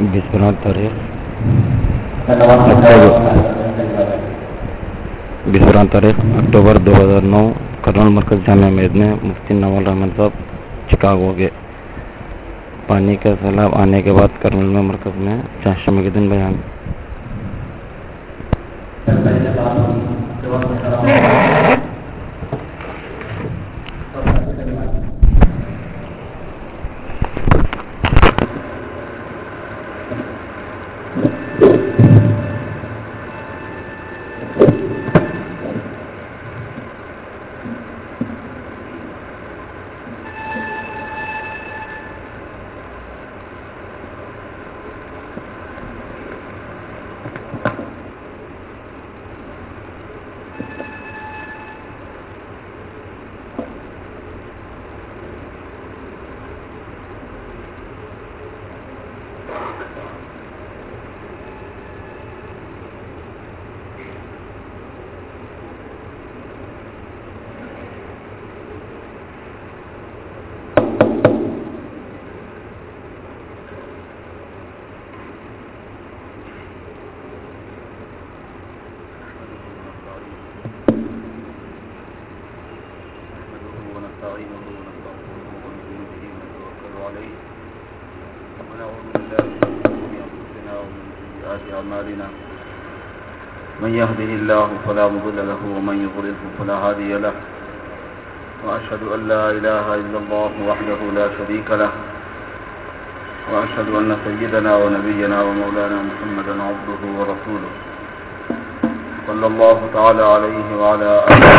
بیسواں تاریخ بیسواں تاریخ اکتوبر دو ہزار نو کرنل مرکز جامع میز میں مفتی نوال رحمان صاحب چکاگو گئے۔ پانی کا سیلاب آنے کے بعد کرنل میں مرکز میں چاشمے کے دن بیان۔ من يهده الله فلا مضل له ومن يضلله فلا هادي له. وأشهد أن لا إله إلا الله وحده لا شريك له. وأشهد أن سيدنا ونبينا ومولانا محمدا عبده ورسوله. صلى الله تعالى عليه وعلى آله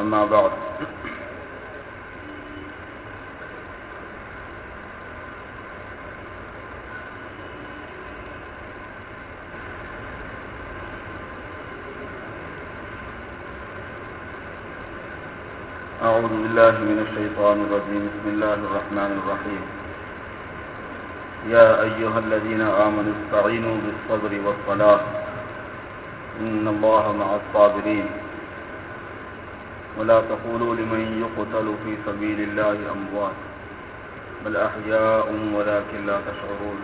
أما بعد. بالله من الشيطان الرجيم. بسم الله الرحمن الرحيم. يا أيها الذين آمنوا استعينوا بالصبر والصلاة. إن الله مع الصابرين. ولا تقولوا لمن يقتل في سبيل الله أموات. بل أحياء ولكن لا تشعرون.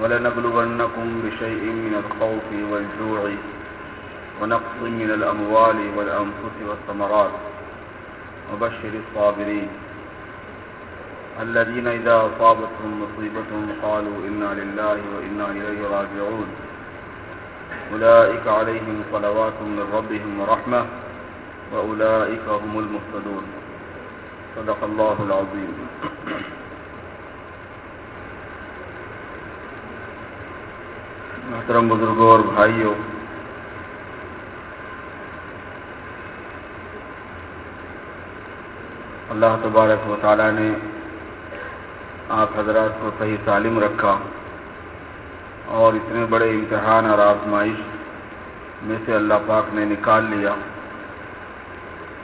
ولنبلغنكم بشيء من الخوف والجوع ونقص من الأموال والأنفس والثمرات. وبشر الصابرين. الذين إذا أصابتهم مصيبة قالوا إنا لله وإنا إليه راجعون. أولئك عليهم صلوات من ربهم ورحمة وأولئك هم المهتدون. صدق الله العظيم. محترم بزرگوں اور بھائیوں اللہ تبارک و تعالیٰ نے آپ حضرات کو صحیح تعلیم رکھا اور اتنے بڑے امتحان اور آزمائش میں سے اللہ پاک نے نکال لیا۔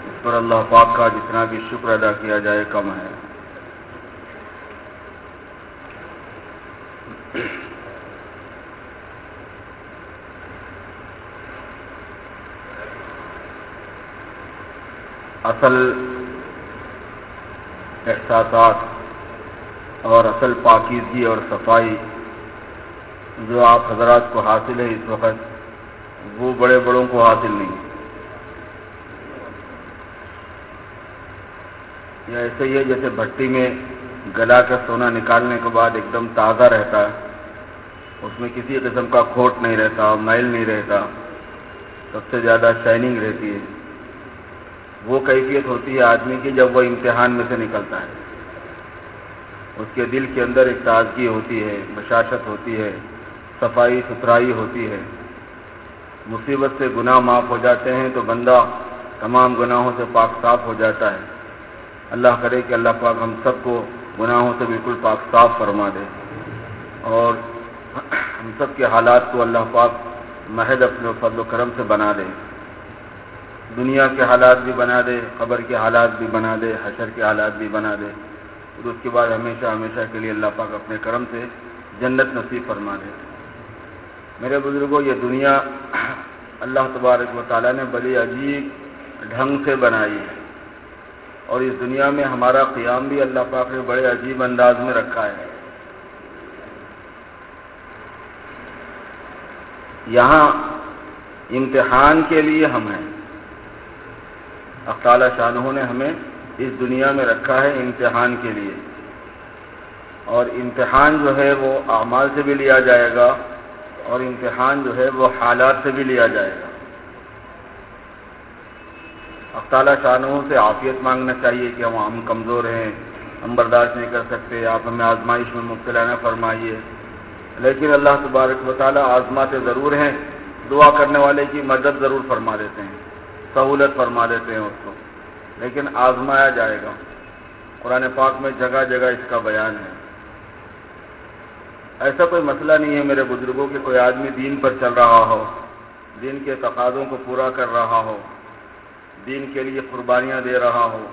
اس پر اللہ پاک کا جتنا بھی شکر ادا کیا جائے کم ہے۔ اصل احساسات اور اصل پاکیزگی اور صفائی جو آپ حضرات کو حاصل ہے اس وقت، وہ بڑے بڑوں کو حاصل نہیں۔ یہ ایسے ہی ہے جیسے بھٹی میں گلا کا سونا نکالنے کے بعد ایک دم تازہ رہتا ہے، اس میں کسی قسم کا کھوٹ نہیں رہتا، میل نہیں رہتا، سب سے زیادہ شائننگ رہتی ہے۔ وہ کیفیت ہوتی ہے آدمی کی جب وہ امتحان میں سے نکلتا ہے۔ اس کے دل کے اندر ایک تازگی ہوتی ہے بشاشت ہوتی ہے، صفائی ستھرائی ہوتی ہے۔ مصیبت سے گناہ معاف ہو جاتے ہیں تو بندہ تمام گناہوں سے پاک صاف ہو جاتا ہے۔ اللہ کرے کہ اللہ پاک ہم سب کو گناہوں سے بالکل پاک صاف فرما دے۔ اور ہم سب کے حالات کو اللہ پاک محض اپنے فضل و کرم سے بنا دے۔ دنیا کے حالات بھی بنا دے، قبر کے حالات بھی بنا دے، حشر کے حالات بھی بنا دے۔ پھر اس کے بعد ہمیشہ ہمیشہ کے لیے اللہ پاک اپنے کرم سے جنت نصیب فرما دے۔ میرے بزرگوں یہ دنیا اللہ تبارک و تعالیٰ نے بڑی عجیب ڈھنگ سے بنائی ہے۔ اور اس دنیا میں ہمارا قیام بھی اللہ پاک نے بڑے عجیب انداز میں رکھا ہے۔ یہاں امتحان کے لیے ہم ہیں۔ اختالہ شاہ نے ہمیں اس دنیا میں رکھا ہے امتحان کے لیے۔ اور امتحان جو ہے وہ اعمال سے بھی لیا جائے گا اور امتحان جو ہے وہ حالات سے بھی لیا جائے گا۔ اختالہ شاہوں سے عافیت مانگنا چاہیے کہ ہم ہم کمزور ہیں، ہم برداشت نہیں کر سکتے، آپ ہمیں آزمائش میں مبتلا نہ فرمائیے۔ لیکن اللہ تبارک و تعالیٰ آزماتے ضرور ہیں، دعا کرنے والے کی مدد ضرور فرما دیتے ہیں۔ سہولت فرما دیتے ہیں اس کو۔ لیکن آزمایا جائے گا۔ قرآن پاک میں جگہ جگہ اس کا بیان ہے۔ ایسا کوئی مسئلہ نہیں ہے میرے بزرگوں کہ کوئی آدمی دین پر چل رہا ہو، دین کے تقاضوں کو پورا کر رہا ہو، دین کے لیے قربانیاں دے رہا ہو،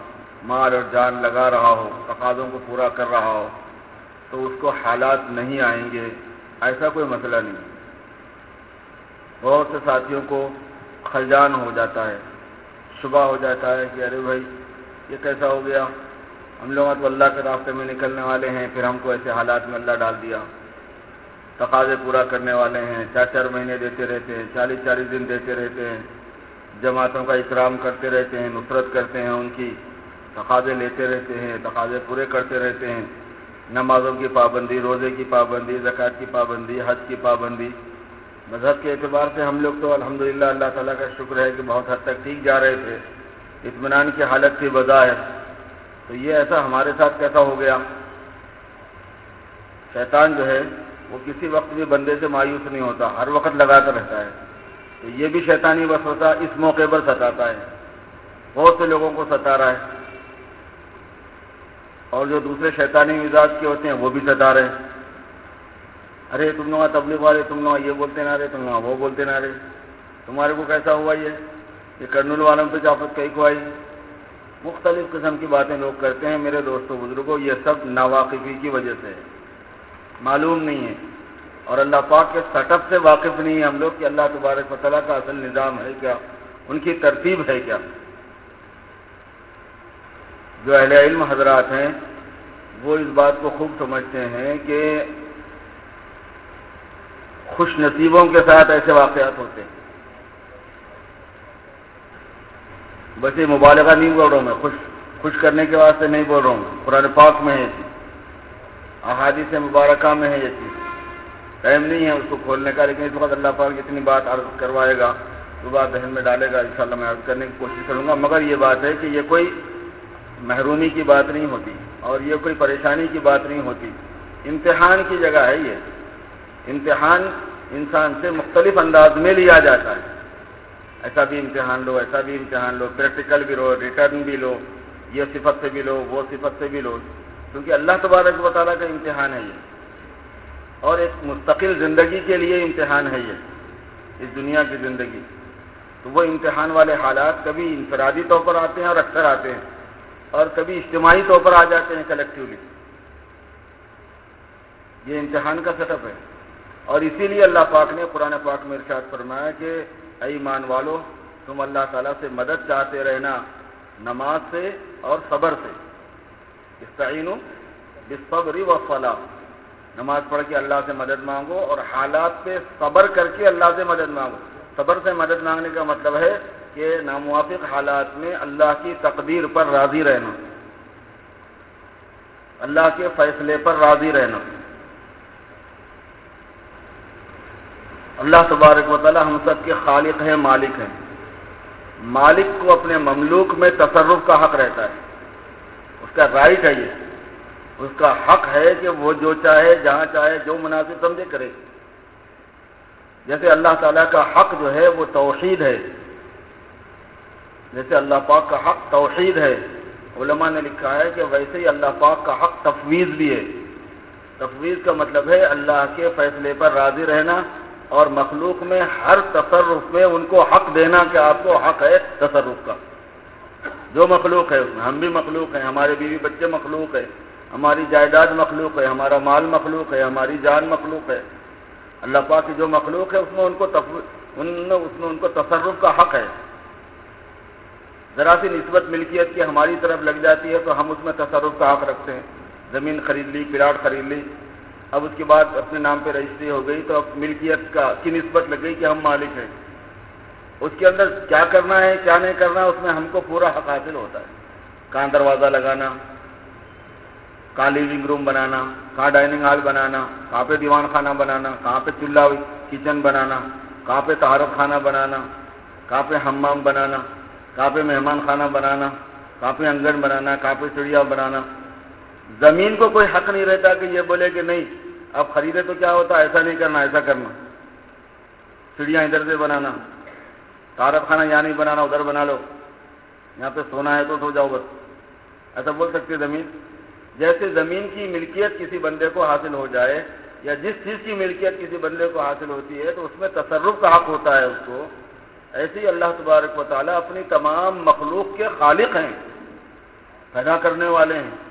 مال اور جان لگا رہا ہو، تقاضوں کو پورا کر رہا ہو، تو اس کو حالات نہیں آئیں گے۔ ایسا کوئی مسئلہ نہیں۔ بہت سے ساتھیوں کو خلجان ہو جاتا ہے۔ شبہ ہو جاتا ہے کہ ارے بھائی، یہ کیسا ہو گیا؟ ہم لوگ تو اللہ کے راستے میں نکلنے والے ہیں، پھر ہم کو ایسے حالات میں اللہ ڈال دیا۔ تقاضے پورا کرنے والے ہیں چار چار مہینے دیتے رہتے ہیں چالیس چالیس دن دیتے رہتے ہیں، جماعتوں کا اکرام کرتے رہتے ہیں، نصرت کرتے ہیں ان کی۔ تقاضے لیتے رہتے ہیں، تقاضے پورے کرتے رہتے ہیں۔ نمازوں کی پابندی، روزے کی پابندی، زکوٰۃ کی پابندی، حج کی پابندی۔ مذہب کے اعتبار سے ہم لوگ تو الحمدللہ اللہ تعالیٰ کا شکر ہے کہ بہت حد تک ٹھیک جا رہے تھے، اطمینان کی حالت تھی بظاہر۔ تو یہ ایسا ہمارے ساتھ کیسا ہو گیا؟ شیطان جو ہے، وہ کسی وقت بھی بندے سے مایوس نہیں ہوتا، ہر وقت لگاتا رہتا ہے۔ تو یہ بھی شیطانی بس ہوتا، اس موقع پر ستاتا ہے۔ بہت سے لوگوں کو ستا رہا ہے۔ اور جو دوسرے شیطانی مزاج کے ہوتے ہیں، وہ بھی ستا رہے۔ ہیں ارے تم لوگ تبلیغ والے، تم لوگ یہ بولتے نہ رہے، تم لوگ وہ بولتے نہ رہے۔ تمہارے کو کیسا ہوا یہ؟ یہ کرنول والوں پہ چاپت کہیں کو آئی؟ مختلف قسم کی باتیں لوگ کرتے ہیں میرے دوستوں، بزرگوں، یہ سب ناواقفی کی وجہ سے۔ ہے معلوم نہیں ہے۔ اور اللہ پاک کے سٹ اپ سے واقف نہیں ہے ہم لوگ کہ اللہ تبارک و تعالیٰ کا اصل نظام ہے کیا؟ ان کی ترتیب ہے کیا؟ جو اہل علم حضرات ہیں، وہ اس بات کو خوب سمجھتے ہیں کہ خوش نصیبوں کے ساتھ ایسے واقعات ہوتے ہیں۔ بس یہ مبالغہ نہیں بول رہا ہوں میں، خوش خوش کرنے کے واسطے نہیں بول رہا ہوں قرآن پاک میں ہے یہ چیز۔ احادیث مبارکہ میں ہے یہ چیز۔ ٹائم نہیں ہے اس کو کھولنے کا، لیکن اس وقت اللہ پاک اتنی بات عرض کروائے گا، وہ بات ذہن میں ڈالے گا، انشاءاللہ میں عرض کرنے کی کوشش کروں گا۔ مگر یہ بات ہے کہ یہ کوئی محرومی کی بات نہیں ہوتی اور یہ کوئی پریشانی کی بات نہیں ہوتی۔ امتحان کی جگہ ہے یہ۔ امتحان انسان سے مختلف انداز میں لیا جاتا ہے۔ ایسا بھی امتحان لو، ایسا بھی امتحان لو پریکٹیکل بھی لو ریٹرن بھی لو، یہ صفت سے بھی لو، وہ صفت سے بھی لو۔ کیونکہ اللہ تبارک و تعالیٰ کا امتحان ہے یہ۔ اور ایک مستقل زندگی کے لیے امتحان ہے یہ، اس دنیا کی زندگی۔ تو وہ امتحان والے حالات کبھی انفرادی طور پر آتے ہیں اور اکثر آتے ہیں۔ اور کبھی اجتماعی طور پر آ جاتے ہیں کلیکٹیولی یہ امتحان کا سیٹ اپ ہے۔ اور اسی لیے اللہ پاک نے قرآن پاک میں ارشاد فرمایا کہ اے ایمان والو، تم اللہ تعالیٰ سے مدد چاہتے رہنا، نماز سے اور صبر سے۔ استعین بصبری و فلاح نماز پڑھ کے اللہ سے مدد مانگو اور حالات پہ صبر کر کے اللہ سے مدد مانگو۔ صبر سے مدد مانگنے کا مطلب ہے کہ ناموافق حالات میں اللہ کی تقدیر پر راضی رہنا۔ اللہ کے فیصلے پر راضی رہنا۔ اللہ تبارک و تعالی ہم سب کے خالق ہیں، مالک ہیں۔ مالک کو اپنے مملوک میں تصرف کا حق رہتا ہے۔ اس کا رائٹ ہے یہ۔ اس کا حق ہے کہ وہ جو چاہے، جہاں چاہے، جو مناسب سمجھے کرے۔ جیسے اللہ تعالیٰ کا حق جو ہے، وہ توحید ہے۔ جیسے اللہ پاک کا حق توحید ہے۔ علماء نے لکھا ہے کہ ویسے ہی اللہ پاک کا حق تفویض بھی ہے۔ تفویض کا مطلب ہے اللہ کے فیصلے پر راضی رہنا۔ اور مخلوق میں ہر تصرف میں ان کو حق دینا کہ آپ کو حق ہے تصرف کا۔ جو مخلوق ہے اس میں ہم بھی مخلوق ہیں، ہمارے بیوی بچے مخلوق ہے ہماری جائیداد مخلوق ہے، ہمارا مال مخلوق ہے، ہماری جان مخلوق ہے۔ اللہ پاک کی جو مخلوق ہے، اس میں ان کو تف... ان اس میں ان کو تصرف کا حق ہے۔ ذرا سی نسبت ملکیت کی ہماری طرف لگ جاتی ہے تو ہم اس میں تصرف کا حق رکھتے ہیں۔ زمین خرید لی، پلاٹ خرید لی اب اس کے بعد اپنے نام پہ رجسٹری ہو گئی تو اب ملکیت کا کی نسبت لگ گئی کہ ہم مالک ہیں۔ اس کے اندر کیا کرنا ہے، کیا نہیں کرنا، اس میں ہم کو پورا حق حاصل ہوتا ہے۔ کہاں دروازہ لگانا کہاں لیونگ روم بنانا کہاں ڈائننگ ہال بنانا کہاں پہ دیوان خانہ بنانا کہاں پہ چولہا کچن بنانا کہاں پہ تہارت خانہ بنانا کہاں پہ ہمام بنانا کہاں پہ مہمان خانہ بنانا کہاں پہ انگن بنانا کہاں پہ چڑیا بنانا۔ زمین کو کوئی حق نہیں رہتا کہ یہ بولے کہ نہیں، اب خریدے تو کیا ہوتا؟ ایسا نہیں کرنا، ایسا کرنا۔ چڑیا ادھر سے بنانا تارت خانہ یہاں نہیں بنانا، ادھر بنا لو۔ یہاں پہ سونا ہے تو سو جاؤ بس۔ ایسا بول سکتے زمین؟ جیسے زمین کی ملکیت کسی بندے کو حاصل ہو جائے، یا جس چیز کی ملکیت کسی بندے کو حاصل ہوتی ہے، تو اس میں تصرف کا حق ہوتا ہے اس کو۔ ایسے ہی اللہ تبارک و تعالیٰ اپنی تمام مخلوق کے خالق ہیں، پیدا کرنے والے ہیں۔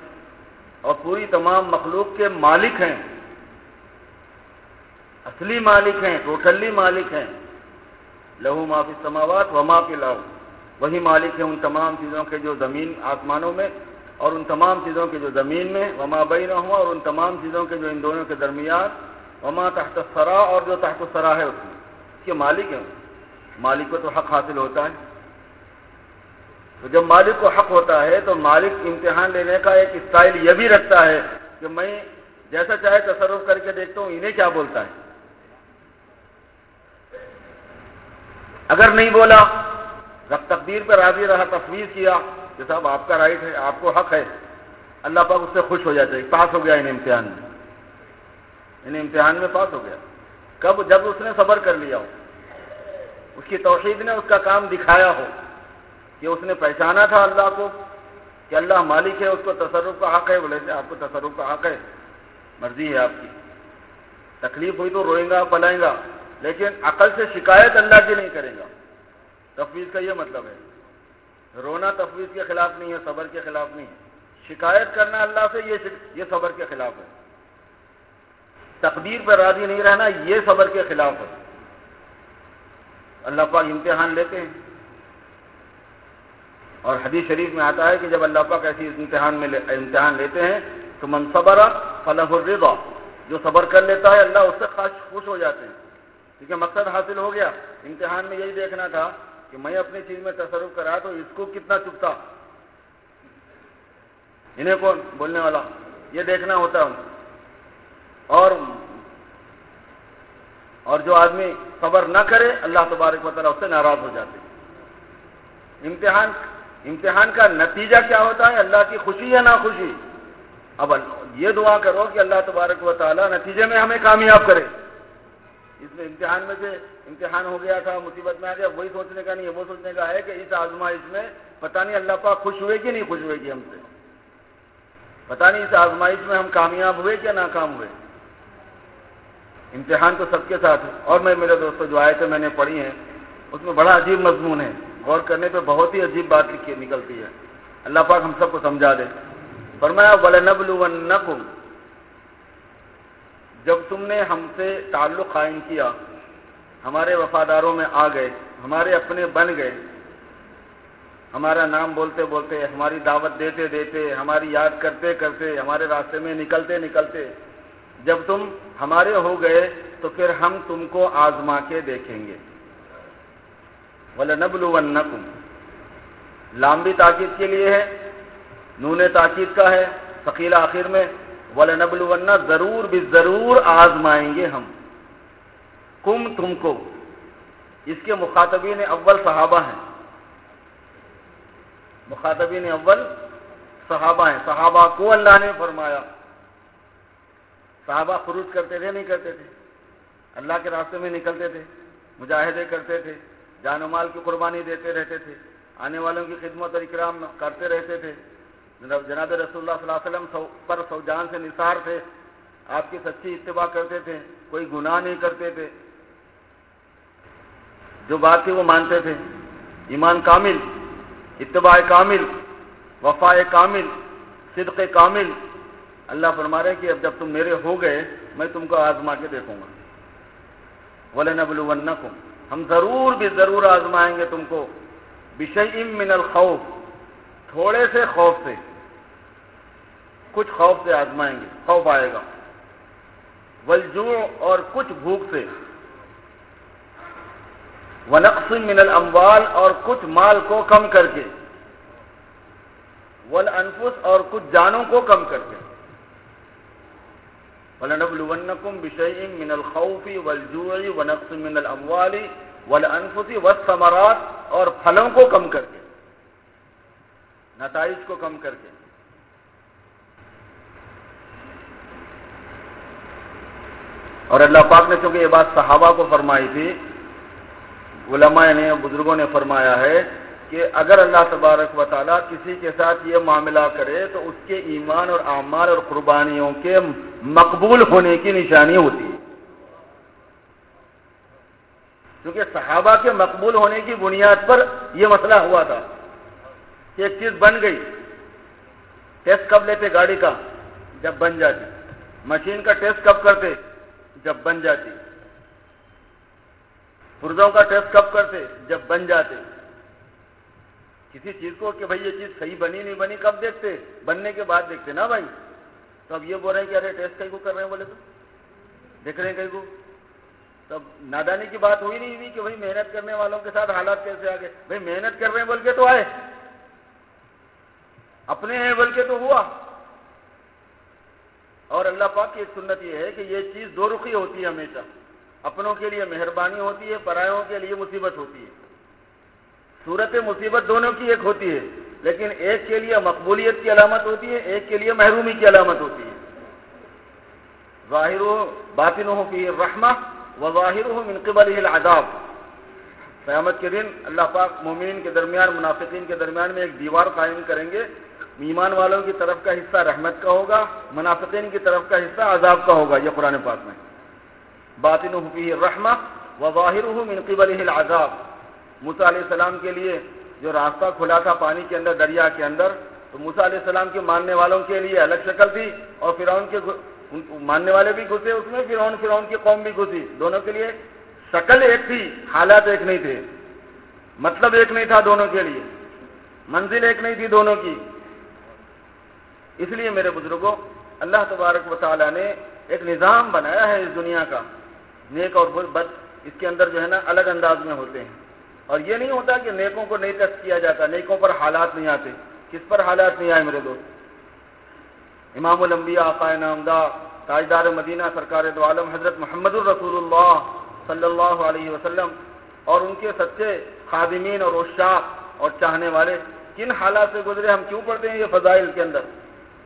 اور پوری تمام مخلوق کے مالک ہیں۔ اصلی مالک ہیں، ٹوٹلی مالک ہیں۔ لہو معافی سماوات و معافی لاؤ وہی مالک ہیں ان تمام چیزوں کے جو زمین آسمانوں میں اور ان تمام چیزوں کے جو زمین میں۔ وما بین ہوا اور ان تمام چیزوں کے جو ان دونوں کے درمیان۔ وما تحت سرا اور جو تحت سرا ہے اس میں۔ اس کے مالک ہیں۔ مالک کو تو حق حاصل ہوتا ہے۔ تو جب مالک کو حق ہوتا ہے تو مالک امتحان لینے کا ایک اسٹائل یہ بھی رکھتا ہے کہ میں جیسا چاہے تصرف کر کے دیکھتا ہوں، انہیں کیا بولتا ہے؟ اگر نہیں بولا، رب تقدیر پہ راضی رہا، تفویض کیا، کہ صاحب آپ کا رائٹ ہے، آپ کو حق ہے، اللہ پاک اس سے خوش ہو جاتا ہے پاس ہو گیا ان امتحان میں۔ ان امتحان میں پاس ہو گیا۔ کب؟ جب اس نے صبر کر لیا ہو، اس کی توحید نے اس کا کام دکھایا ہو۔ کہ اس نے پہچانا تھا اللہ کو کہ اللہ مالک ہے، اس کو تصرف کا حق ہے بولے تھے آپ کو تصرف کا حق ہے۔ مرضی ہے آپ کی۔ تکلیف ہوئی تو روئیں گا پلائیں گا، لیکن عقل سے شکایت اللہ کی نہیں کرے گا۔ تفویض کا یہ مطلب ہے۔ رونا تفویض کے خلاف نہیں ہے، صبر کے خلاف نہیں ہے۔ شکایت کرنا اللہ سے یہ یہ صبر کے خلاف ہے۔ تقدیر پر راضی نہیں رہنا یہ صبر کے خلاف ہے۔ اللہ پاک امتحان لیتے ہیں۔ اور حدیث شریف میں آتا ہے کہ جب اللہ پاک ایسی امتحان میں امتحان لیتے ہیں تو منصبر فلاح الرضا، جو صبر کر لیتا ہے اللہ اس سے خاص خوش ہو جاتے ہیں۔ کیونکہ مقصد حاصل ہو گیا۔ امتحان میں یہی دیکھنا تھا کہ میں اپنی چیز میں تصرف کرا تو اس کو کتنا چپتا۔ انہیں کون بولنے والا؟ یہ دیکھنا ہوتا ہے۔ اور اور جو آدمی صبر نہ کرے، اللہ تبارک و تعالیٰ اس سے ناراض ہو جاتے امتحان امتحان کا نتیجہ کیا ہوتا ہے؟ اللہ کی خوشی یا ناخوشی؟ اب یہ دعا کرو کہ اللہ تبارک و تعالیٰ نتیجے میں ہمیں کامیاب کرے۔ اس میں امتحان میں سے امتحان ہو گیا تھا، مصیبت میں آ گیا، وہی سوچنے کا نہیں ہے وہ سوچنے کا ہے کہ اس آزمائش میں پتہ نہیں اللہ پاک خوش ہوئے کہ نہیں خوش ہوئے گی ہم سے۔ پتہ نہیں اس آزمائش میں ہم کامیاب ہوئے کیا ناکام ہوئے۔ امتحان تو سب کے ساتھ ہے۔ اور میں میرے دوستوں جو آئے تھے میں نے پڑھی ہیں، اس میں بڑا عجیب مضمون ہے۔ غور کرنے پہ بہت ہی عجیب بات لکھی نکلتی ہے۔ اللہ پاک ہم سب کو سمجھا دے۔ فرمایا بل نبل جب تم نے ہم سے تعلق قائم کیا، ہمارے وفاداروں میں آ گئے، ہمارے اپنے بن گئے۔ ہمارا نام بولتے بولتے، ہماری دعوت دیتے دیتے، ہماری یاد کرتے کرتے، ہمارے راستے میں نکلتے نکلتے، جب تم ہمارے ہو گئے، تو پھر ہم تم کو آزما کے دیکھیں گے۔ بولے نبل لامبی تاکید کے لیے ہے، نون تاکید کا ہے فقیلا آخر میں بولے ضرور بھی ضرور آزمائیں گے ہم۔ کم تم کو۔ اس کے مخاطبین اول صحابہ ہیں۔ مخاطبین اول صحابہ ہیں۔ صحابہ کو اللہ نے فرمایا۔ صحابہ خروج کرتے تھے، نہیں کرتے تھے۔ اللہ کے راستے میں نکلتے تھے، مجاہدے کرتے تھے۔ جان و مال کی قربانی دیتے رہتے تھے، آنے والوں کی خدمت اور اکرام کرتے رہتے تھے۔ جناب رسول اللہ صلی اللہ علیہ وسلم پر سو جان سے نثار تھے۔ آپ کی سچی اتباع کرتے تھے، کوئی گناہ نہیں کرتے تھے۔ جو بات تھی وہ مانتے تھے۔ ایمان کامل، اتباع کامل وفا کامل، صدق کامل۔ اللہ فرما رہے کہ اب جب تم میرے ہو گئے، میں تم کو آزما کے دیکھوں گا۔ بولے نبل ہم ضرور بھی ضرور آزمائیں گے تم کو۔ بشئی من الخوف۔ تھوڑے سے خوف سے۔ کچھ خوف سے آزمائیں گے۔ خوف آئے گا۔ ولجو اور کچھ بھوک سے۔ ونقص من الاموال اور کچھ مال کو کم کر کے۔ والانفس اور کچھ جانوں کو کم کر کے۔ وَلَنَبْلُوَنَّكُمْ بِشَيْءٍ مِّنَ الْخَوْفِ وَالْجُوعِ وَنَقْصٍ مِّنَ الْأَمْوَالِ وَالْأَنفُسِ وَالثَّمَرَاتِ اور پھلوں کو کم کر کے۔ نتائج کو کم کر کے۔ اور اللہ پاک نے چونکہ یہ بات صحابہ کو فرمائی تھی، علماء نے، بزرگوں نے فرمایا ہے کہ اگر اللہ تبارک و تعالیٰ کسی کے ساتھ یہ معاملہ کرے تو اس کے ایمان اور اعمال اور قربانیوں کے مقبول ہونے کی نشانی ہوتی ہے۔ کیونکہ صحابہ کے مقبول ہونے کی بنیاد پر یہ مسئلہ ہوا تھا کہ ایک چیز بن گئی، ٹیسٹ کب لیتے گاڑی کا؟ جب بن جاتی۔ مشین کا ٹیسٹ کب کرتے؟ جب بن جاتی۔ پرزوں کا ٹیسٹ کب کرتے؟ جب بن جاتے۔ کسی چیز کو کہ بھائی یہ چیز صحیح بنی نہیں بنی، کب دیکھتے؟ بننے کے بعد دیکھتے نا بھائی؟ تو اب یہ بول رہے ہیں کہ ارے ٹیسٹ کئی کو کر رہے ہیں بولے تو؟ دیکھ رہے ہیں کئی کو؟ تب نادانی کی بات ہوئی نہیں ہوئی کہ بھائی محنت کرنے والوں کے ساتھ حالات کیسے آگے؟ بھائی محنت کر رہے ہیں بول کے تو آئے۔ اپنے ہیں بول کے تو ہوا۔ اور اللہ پاک کی ایک سنت یہ ہے کہ یہ چیز دو رخی ہوتی ہے ہمیشہ۔ اپنوں کے لیے مہربانی ہوتی ہے، پرایوں کے لیے مصیبت ہوتی ہے۔ صورت مصیبت دونوں کی ایک ہوتی ہے، لیکن ایک کے لیے مقبولیت کی علامت ہوتی ہے، ایک کے لیے محرومی کی علامت ہوتی ہے۔ ظاہر باطن ہو کی رحمہ و ظاہر ہو منقبل العذاب۔ قیامت کے دن اللہ پاک مومین کے درمیان، منافقین کے درمیان میں ایک دیوار قائم کریں گے۔ ایمان والوں کی طرف کا حصہ رحمت کا ہوگا، منافقین کی طرف کا حصہ عذاب کا ہوگا، یہ قرآن پاک میں۔ باطن فی رحمہ و ظاہر من قبل العذاب۔ موسا علیہ السلام کے لیے جو راستہ کھلا تھا پانی کے اندر، دریا کے اندر، تو موسا علیہ السلام کے ماننے والوں کے لیے الگ شکل تھی اور فرعون کے ماننے والے بھی گھسے، اس میں فرعون فرعون کی قوم بھی گھسی۔ دونوں کے لیے شکل ایک تھی، حالات ایک نہیں تھے۔ مطلب ایک نہیں تھا دونوں کے لیے۔ منزل ایک نہیں تھی دونوں کی۔ اس لیے میرے بزرگوں، اللہ تبارک و تعالیٰ نے ایک نظام بنایا ہے اس دنیا کا۔ نیک اور بد اس کے اندر جو ہے نا، الگ انداز میں ہوتے ہیں۔ اور یہ نہیں ہوتا کہ نیکوں کو نہیں ٹیسٹ کیا جاتا، نیکوں پر حالات نہیں آتے۔ کس پر حالات نہیں آئے میرے دوست؟ امام الانبیاء آقائے نامدہ، تاجدار مدینہ، سرکار دو عالم، حضرت محمد الرسول اللہ صلی اللہ علیہ وسلم اور ان کے سچے خادمین اور اشاق اور چاہنے والے، کن حالات سے گزرے، ہم کیوں پڑھتے ہیں یہ فضائل کے اندر؟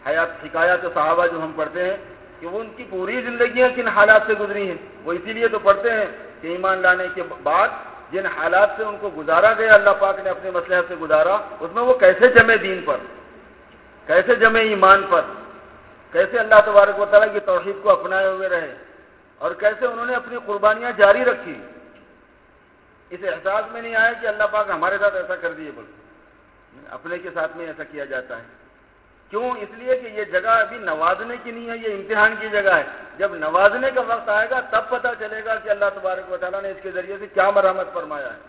حیات، حکایات صحابہ جو ہم پڑھتے ہیں کہ وہ ان کی پوری زندگیاں کن حالات سے گزری ہیں؟ وہ اسی لیے تو پڑھتے ہیں کہ ایمان لانے کے بعد جن حالات سے ان کو گزارا گیا، اللہ پاک نے اپنے مسئلہ سے گزارا، اس میں وہ کیسے جمے دین پر؟ کیسے جمے ایمان پر؟ کیسے اللہ تبارک و تعالیٰ کی توحید کو اپنائے ہوئے رہے؟ اور کیسے انہوں نے اپنی قربانیاں جاری رکھی؟ اس احساس میں نہیں آیا کہ اللہ پاک ہمارے ساتھ ایسا کر دیے بول اپنے کے ساتھ میں ایسا کیا جاتا ہے۔ کیوں؟ اس لیے کہ یہ جگہ ابھی نوازنے کی نہیں ہے، یہ امتحان کی جگہ ہے۔ جب نوازنے کا وقت آئے گا، تب پتہ چلے گا کہ اللہ تبارک و تعالیٰ نے اس کے ذریعے سے کیا مرحمت فرمایا ہے۔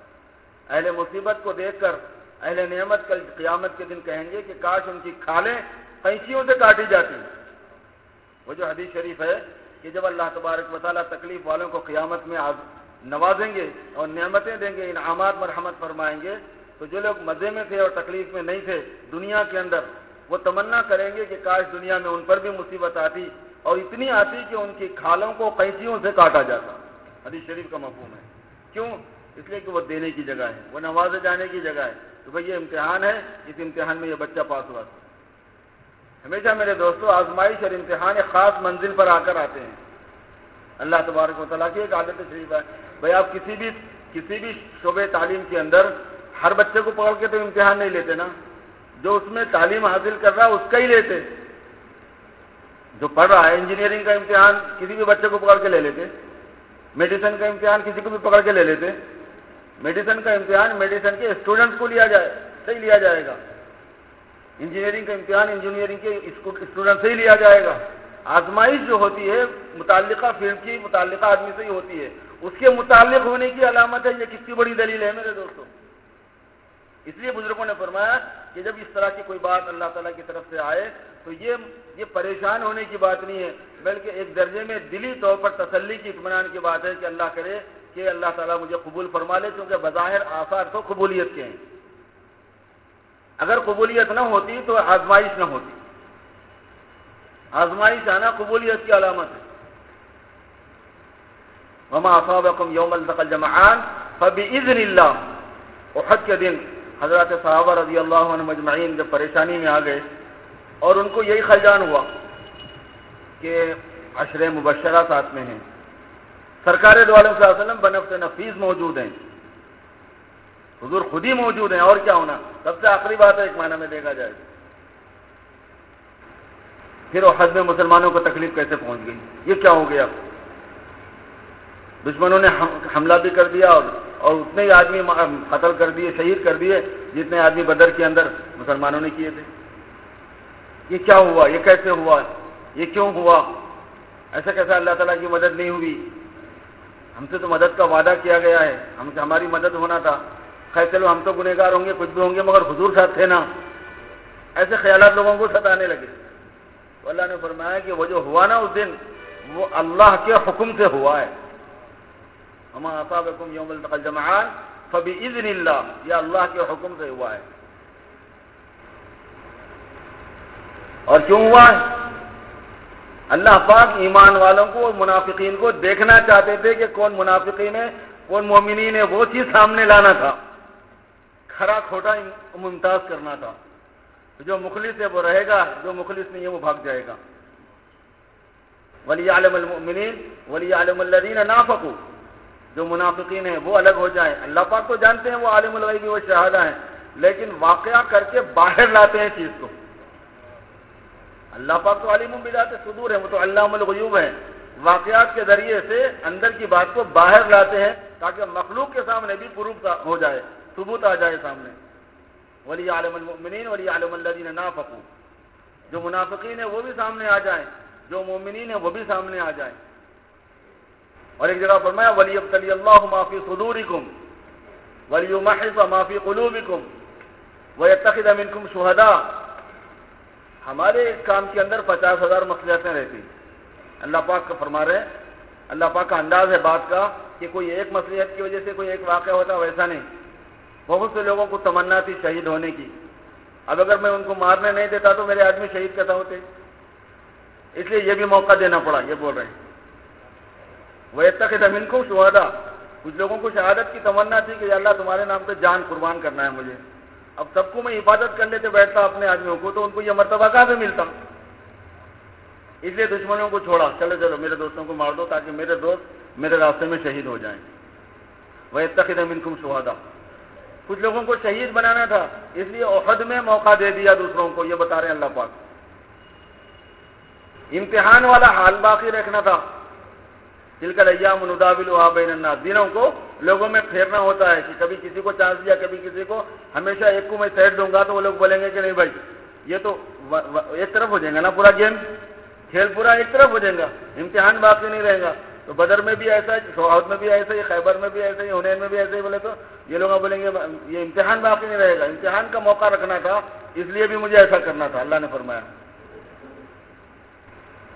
اہل مصیبت کو دیکھ کر اہل نعمت کل قیامت کے دن کہیں گے کہ کاش ان کی کھالیں پینچیوں سے کاٹی جاتی۔ وہ جو حدیث شریف ہے کہ جب اللہ تبارک و تعالیٰ تکلیف والوں کو قیامت میں نوازیں گے اور نعمتیں دیں گے، انعامات مرحمت فرمائیں گے، تو جو لوگ مزے میں تھے اور تکلیف میں نہیں تھے، دنیا کے اندر وہ تمنا کریں گے کہ کاش دنیا میں ان پر بھی مصیبت آتی اور اتنی آتی کہ ان کی کھالوں کو قینچیوں سے کاٹا جاتا۔ حدیث شریف کا مفہوم ہے۔ کیوں؟ اس لیے کہ وہ دینے کی جگہ ہے، وہ نوازے جانے کی جگہ ہے۔ تو بھائی یہ امتحان ہے، اس امتحان میں یہ بچہ پاس ہوا تھا۔ ہمیشہ میرے دوستوں آزمائش اور امتحان ایک خاص منزل پر آ کر آتے ہیں۔ اللہ تبارک و تعالیٰ کی ایک عادت شریف ہے۔ بھائی آپ کسی بھی کسی بھی شعبے تعلیم کے اندر، ہر بچے کو پکڑ کے تو امتحان نہیں لیتے نا۔ جو اس میں تعلیم حاصل کر رہا ہے، اس کا ہی لیتے جو پڑھ رہا ہے انجینئرنگ کا امتحان کسی بھی بچے کو پکڑ کے لے لیتے میڈیسن کا امتحان کسی کو بھی پکڑ کے لے لیتے میڈیسن کا امتحان میڈیسن کے اسٹوڈنٹس کو لیا جائے، صحیح لیا جائے گا۔ انجینئرنگ کا امتحان انجینئرنگ کے اسٹوڈنٹ سے ہی لیا جائے گا۔ آزمائش جو ہوتی ہے، متعلقہ فیلڈ کی، متعلقہ آدمی سے ہی ہوتی ہے۔ اس کے متعلق ہونے کی علامت ہے، یہ کتنی بڑی دلیل ہے میرے دوستوں اس لیے بزرگوں نے فرمایا کہ جب اس طرح کی کوئی بات اللہ تعالیٰ کی طرف سے آئے تو یہ یہ پریشان ہونے کی بات نہیں ہے، بلکہ ایک درجے میں دلی طور پر تسلی کی اطمینان کی بات ہے کہ اللہ کرے کہ اللہ تعالیٰ مجھے قبول فرما لے، کیونکہ بظاہر آثار تو قبولیت کے ہیں۔ اگر قبولیت نہ ہوتی تو آزمائش نہ ہوتی۔ آزمائش آنا قبولیت کی علامت ہے۔ وما اصابكم يوم التقى الجمعان فباذن الله احد کے دن حضرات صحابہ رضی اللہ عنہ مجمعین جب پریشانی میں آ گئے اور ان کو یہی خلجان ہوا کہ عشر مبشرہ ساتھ میں ہیں۔ سرکار دو علیہ وسلم بنفس نفیس موجود ہیں۔ حضور خود ہی موجود ہیں، اور کیا ہونا؟ سب سے آخری بات ہے، ایک معنی میں دیکھا جائے۔ پھر وہ حد میں مسلمانوں کو تکلیف کیسے پہنچ گئی؟ یہ کیا ہو گیا؟ دشمنوں نے حملہ بھی کر دیا اور اور اتنے ہی آدمی قتل کر دیے، شہید کر دیے، جتنے آدمی بدر کے اندر مسلمانوں نے کیے تھے۔ یہ کیا ہوا؟ یہ کیسے ہوا؟ یہ کیوں ہوا؟ ایسا کیسا اللہ تعالیٰ کی مدد نہیں ہوئی؟ ہم سے تو مدد کا وعدہ کیا گیا ہے۔ ہم سے ہماری مدد ہونا تھا۔ خیر چلو، ہم تو گنہگار ہوں گے، کچھ بھی ہوں گے، مگر حضور ساتھ تھے نا۔ ایسے خیالات لوگوں کو ستانے لگے۔ تو اللہ نے فرمایا کہ وہ جو ہوا نا اس دن، وہ اللہ کے حکم سے ہوا ہے۔ یوم الجمعان فباذن اللہ یہ اللہ کے حکم سے ہوا ہے۔ اور کیوں ہوا ہے؟ اللہ پاک ایمان والوں کو منافقین کو دیکھنا چاہتے تھے کہ کون منافقین ہے کون مومنین ہے وہ چیز سامنے لانا تھا۔ کھڑا کھوٹا ممتاز کرنا تھا۔ جو مخلص ہے وہ رہے گا، جو مخلص نہیں ہے وہ بھاگ جائے گا۔ ولی عالم المؤمنین ولی عالم الذین نافقوا۔ جو منافقین ہیں وہ الگ ہو جائیں۔ اللہ پاک تو جانتے ہیں وہ عالم الغیبی وہ شہادہ ہیں۔ لیکن واقعہ کر کے باہر لاتے ہیں چیز کو۔ اللہ پاک تو عالم بلات صدور ہے وہ تو اللہ الغیوب ہے واقعات کے ذریعے سے اندر کی بات کو باہر لاتے ہیں تاکہ مخلوق کے سامنے بھی پروف ہو جائے، ثبوت آ جائے سامنے۔ ولی عالم المؤمنین ولی عالم الذین نافقوا۔ جو منافقین ہیں وہ بھی سامنے آ جائیں، جو مومنین ہیں وہ بھی سامنے آ جائیں۔ اور ایک جگہ فرمایا ولی ابتلی اللہ معافی صدور کم ولی محف معافی قلوب کم وہ تخد کم شہدا ہمارے اس کام کے اندر پچاس ہزار مخصوصیتیں رہتی اللہ پاک کا فرما رہے ہیں اللہ پاک کا انداز ہے بات کا کہ کوئی ایک مصلیحت کی وجہ سے کوئی ایک واقعہ ہوتا ویسا نہیں۔ بہت سے لوگوں کو تمنا تھی شہید ہونے کی۔ اب اگر میں ان کو مارنے نہیں دیتا تو میرے آدمی شہید کیسا ہوتے؟ اس لیے یہ بھی موقع دینا پڑا، یہ بول رہے ہیں۔ وہ تک زمین کو شہدا کچھ لوگوں کو شہادت کی تمنا تھی کہ اللہ تمہارے نام پہ جان قربان کرنا ہے مجھے۔ اب سب کو میں حفاظت کر لیتے بیٹھتا اپنے آدمیوں کو تو ان کو یہ مرتبہ کہاں سے ملتا؟ اس لیے دشمنوں کو چھوڑا۔ چلو چلو، میرے دوستوں کو مار دو تاکہ میرے دوست میرے راستے میں شہید ہو جائیں۔ وہ تک زمین شہادا کچھ لوگوں کو شہید بنانا تھا، اس لیے عہد میں موقع دے دیا دوسروں کو۔ یہ بتا رہے ہیں اللہ پاک۔ امتحان والا حال باقی رکھنا تھا۔ دل کا لیا ہوا بین الناس دنوں کو لوگوں میں پھیرنا ہوتا ہے کہ کبھی کسی کو چانس دیا، کبھی کسی کو ہمیشہ ایک کو میں سیٹ دوں گا تو وہ لوگ بولیں گے کہ نہیں بھائی، یہ تو ایک طرف ہو جائے گا نا پورا گیم، کھیل پورا ایک طرف ہو جائے گا، امتحان باقی نہیں رہے گا۔ تو بدر میں بھی ایسا ہے سوہد میں بھی ایسا ہی خیبر میں بھی ایسا ہی ہنین میں بھی ایسا ہی بولے تو یہ لوگ بولیں گے، یہ امتحان باقی نہیں رہے گا۔ امتحان کا موقع رکھنا تھا، اس لیے بھی مجھے ایسا کرنا تھا، اللہ نے فرمایا۔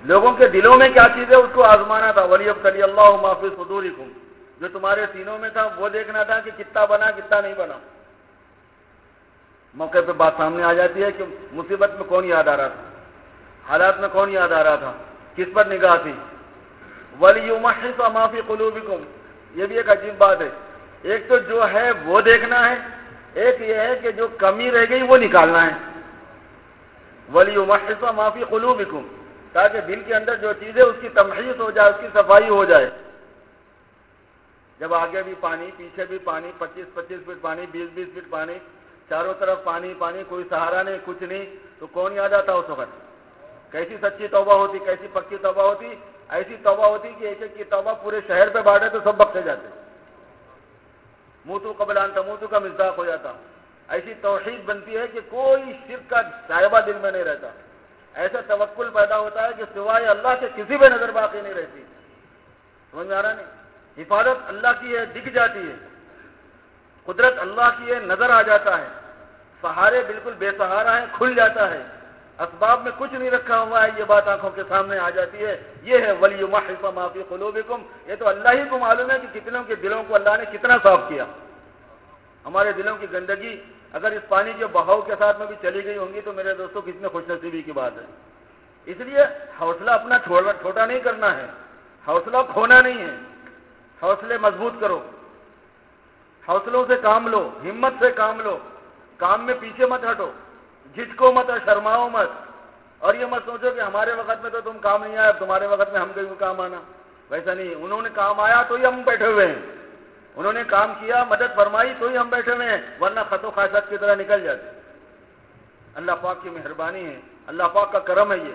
لوگوں کے دلوں میں کیا چیز ہے؟ اس کو آزمانا تھا. ولی اب صلی اللہ معافی صدوری جو تمہارے سینوں میں تھا، وہ دیکھنا تھا کہ کتنا بنا، کتنا نہیں بنا. موقع پہ بات سامنے آ جاتی ہے کہ مصیبت میں کون یاد آ رہا تھا؟ حالات میں کون یاد آ رہا تھا؟ کس پر نگاہ تھی؟ ولی محص معافی قلوبکم یہ بھی ایک عجیب بات ہے. ایک تو جو ہے وہ دیکھنا ہے، ایک یہ ہے کہ جو کمی رہ گئی وہ نکالنا ہے. ولی محص معافی قلوبکم تاکہ دل کے اندر جو چیز ہے اس کی تمحیص ہو جائے، اس کی صفائی ہو جائے۔ جب آگے بھی پانی، پیچھے بھی پانی، پچیس پچیس فٹ پانی، بیس بیس فٹ پانی، چاروں طرف پانی پانی، کوئی سہارا نہیں، کچھ نہیں، تو کون یاد آتا اس وقت؟ کیسی سچی توبہ ہوتی، کیسی پکی توبہ ہوتی؟ ایسی توبہ ہوتی کہ ایک ایک کی توبہ پورے شہر پہ بانٹے تو سب بخشے جاتے۔ منہ تو قبلان تھا منہ کا مزداق ہو جاتا۔ ایسی توحید بنتی ہے کہ کوئی شرک کا صاحبہ دل میں نہیں رہتا۔ ایسا توکل پیدا ہوتا ہے کہ سوائے اللہ کے کسی بھی نظر باقی نہیں رہتی۔ سمجھ میں آ رہا نہیں؟ حفاظت اللہ کی ہے، دکھ جاتی ہے۔ قدرت اللہ کی ہے، نظر آ جاتا ہے۔ سہارے بالکل بے سہارا ہیں، کھل جاتا ہے۔ اسباب میں کچھ نہیں رکھا ہوا ہے، یہ بات آنکھوں کے سامنے آ جاتی ہے۔ یہ ہے ولی معافی قلوبکم یہ تو اللہ ہی کو معلوم ہے کہ کتنوں کے دلوں کو اللہ نے کتنا صاف کیا۔ ہمارے دلوں کی گندگی اگر اس پانی کے بہاؤ کے ساتھ میں بھی چلی گئی ہوں گی تو میرے دوستوں کتنے خوش نصیبی کی بات ہے۔ اس لیے حوصلہ اپنا چھوٹا نہیں کرنا ہے۔ حوصلہ کھونا نہیں ہے۔ حوصلے مضبوط کرو۔ حوصلوں سے کام لو، ہمت سے کام لو۔ کام میں پیچھے مت ہٹو۔ جھجکو مت اور شرماؤ مت۔ اور یہ مت سوچو کہ ہمارے وقت میں تو تم کام نہیں آیا تمہارے وقت میں ہم کہیں کام آنا۔ ویسا نہیں انہوں نے کام آیا تو ہی ہم بیٹھے ہوئے ہیں۔ انہوں نے کام کیا، مدد فرمائی، تو ہی ہم بیٹھے ہوئے ہیں، ورنہ خط و خاصت کی طرح نکل جاتے۔ اللہ پاک کی مہربانی ہے، اللہ پاک کا کرم ہے یہ۔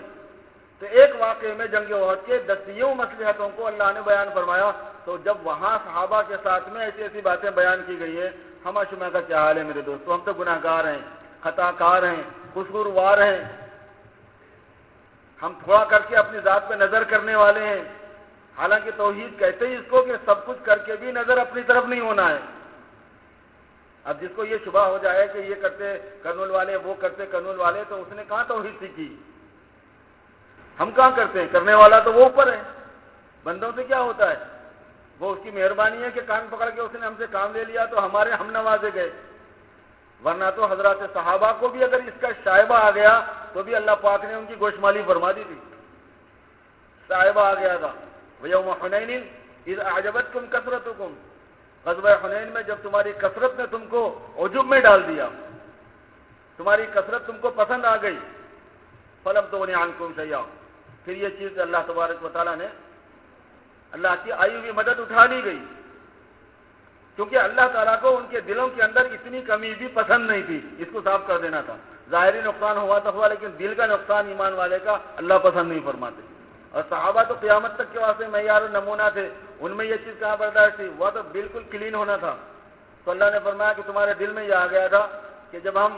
تو ایک واقعے میں جنگ عہد کے دسیوں مسلحتوں کو اللہ نے بیان فرمایا، تو جب وہاں صحابہ کے ساتھ میں ایسی ایسی باتیں بیان کی گئی ہے ہم شما کا کیا حال ہے میرے دوستوں ہم تو گناہ گار ہیں خطا کار ہیں، قصوروار ہیں۔ ہم تھوڑا کر کے اپنی ذات پہ نظر کرنے والے ہیں۔ حالانکہ توحید کہتے ہی اس کو کہ سب کچھ کر کے بھی نظر اپنی طرف نہیں ہونا ہے۔ اب جس کو یہ شبہ ہو جائے کہ یہ کرتے کرنول والے، وہ کرتے کرنول والے، تو اس نے کہاں توحید سیکھی؟ ہم کہاں کرتے ہیں؟ کرنے والا تو وہ اوپر ہے۔ بندوں سے کیا ہوتا ہے؟ وہ اس کی مہربانی ہے کہ کان پکڑ کے اس نے ہم سے کام لے لیا تو ہمارے ہم نوازے گئے۔ ورنہ تو حضرات صحابہ کو بھی اگر اس کا شائبہ آ گیا تو بھی اللہ پاک نے ان کی گوشمالی فرما دی تھی۔ شائبہ آ گیا تھا۔ عجبت کم کثرت حکم قصبہ حنین میں جب تمہاری کثرت نے تم کو عجب میں ڈال دیا، تمہاری کثرت تم کو پسند آ گئی، فلم تو انہیں آنکھوں سیاح پھر یہ چیز اللہ تبارک و تعالیٰ نے اللہ کی آئی ہوئی مدد اٹھا لی گئی۔ کیونکہ اللہ تعالیٰ کو ان کے دلوں کے اندر اتنی کمی بھی پسند نہیں تھی، اس کو صاف کر دینا تھا۔ ظاہری نقصان ہوا تو ہوا، لیکن دل کا نقصان ایمان والے کا اللہ پسند نہیں فرماتے۔ اور صحابہ تو قیامت تک کے واسطے معیار نمونہ تھے، ان میں یہ چیز کہاں برداشت تھی؟ وہ تو بالکل کلین ہونا تھا۔ تو اللہ نے فرمایا کہ تمہارے دل میں یہ آ گیا تھا کہ جب ہم،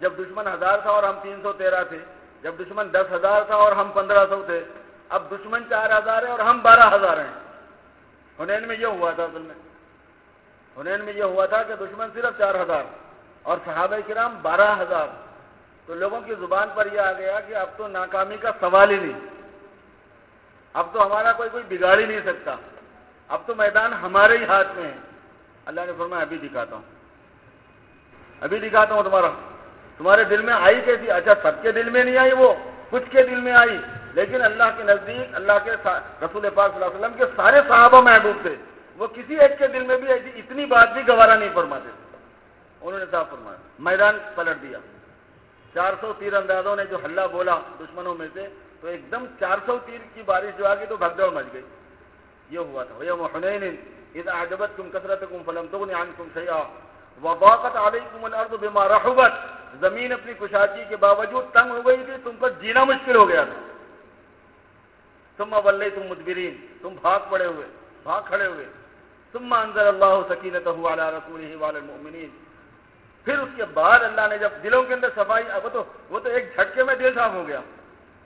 جب دشمن ہزار تھا اور ہم تین سو تیرہ تھے، جب دشمن دس ہزار تھا اور ہم پندرہ سو تھے، اب دشمن چار ہزار ہے اور ہم بارہ ہزار ہیں۔ ہنین میں یہ ہوا تھا اصل میں۔ ہنین میں یہ ہوا تھا کہ دشمن صرف چار ہزار اور صحابہ کرام بارہ ہزار۔ تو لوگوں کی زبان پر یہ آ گیا کہ اب تو ناکامی کا سوال ہی نہیں۔ اب تو ہمارا کوئی کوئی بگاڑ ہی نہیں سکتا۔ اب تو میدان ہمارے ہی ہاتھ میں ہے۔ اللہ نے فرمایا، ابھی دکھاتا ہوں۔ ابھی دکھاتا ہوں تمہارا۔ تمہارے دل میں آئی کیسی؟ اچھا سب کے دل میں نہیں آئی وہ کچھ کے دل میں آئی۔ لیکن اللہ کے نزدیک، اللہ کے رسول پاک صلی اللہ علیہ وسلم کے سارے صحابہ محبوب تھے۔ وہ کسی ایک کے دل میں بھی ایسی اتنی بات بھی گوارا نہیں فرماتے۔ انہوں نے صاف فرمایا، میدان پلٹ دیا۔ چار سو تیر اندازوں نے جو ہلہ بولا دشمنوں میں سے تو ایک دم چار سو تیر کی بارش جو آ گئی تو بھگدڑ مچ گئی۔ یہ ہوا تھا۔ وہ حنین اذا عجبت تم کثرت کم فلم تم نے تم سیا وباقت علیکم الارض بما رحبت۔ زمین اپنی کشاکی کے باوجود تنگ ہو گئی تھی۔ تم پر جینا مشکل ہو گیا تھا۔ تم ولے تم مدبرین تم بھاگ پڑے ہوئے، بھاگ کھڑے ہوئے۔ ثم انزل اللہ سکینتہ علی رسولہ وعلی المؤمنین پھر اس کے بعد اللہ نے جب دلوں کے اندر صفائی، اب تو وہ تو ایک جھٹکے میں دل صاف ہو گیا۔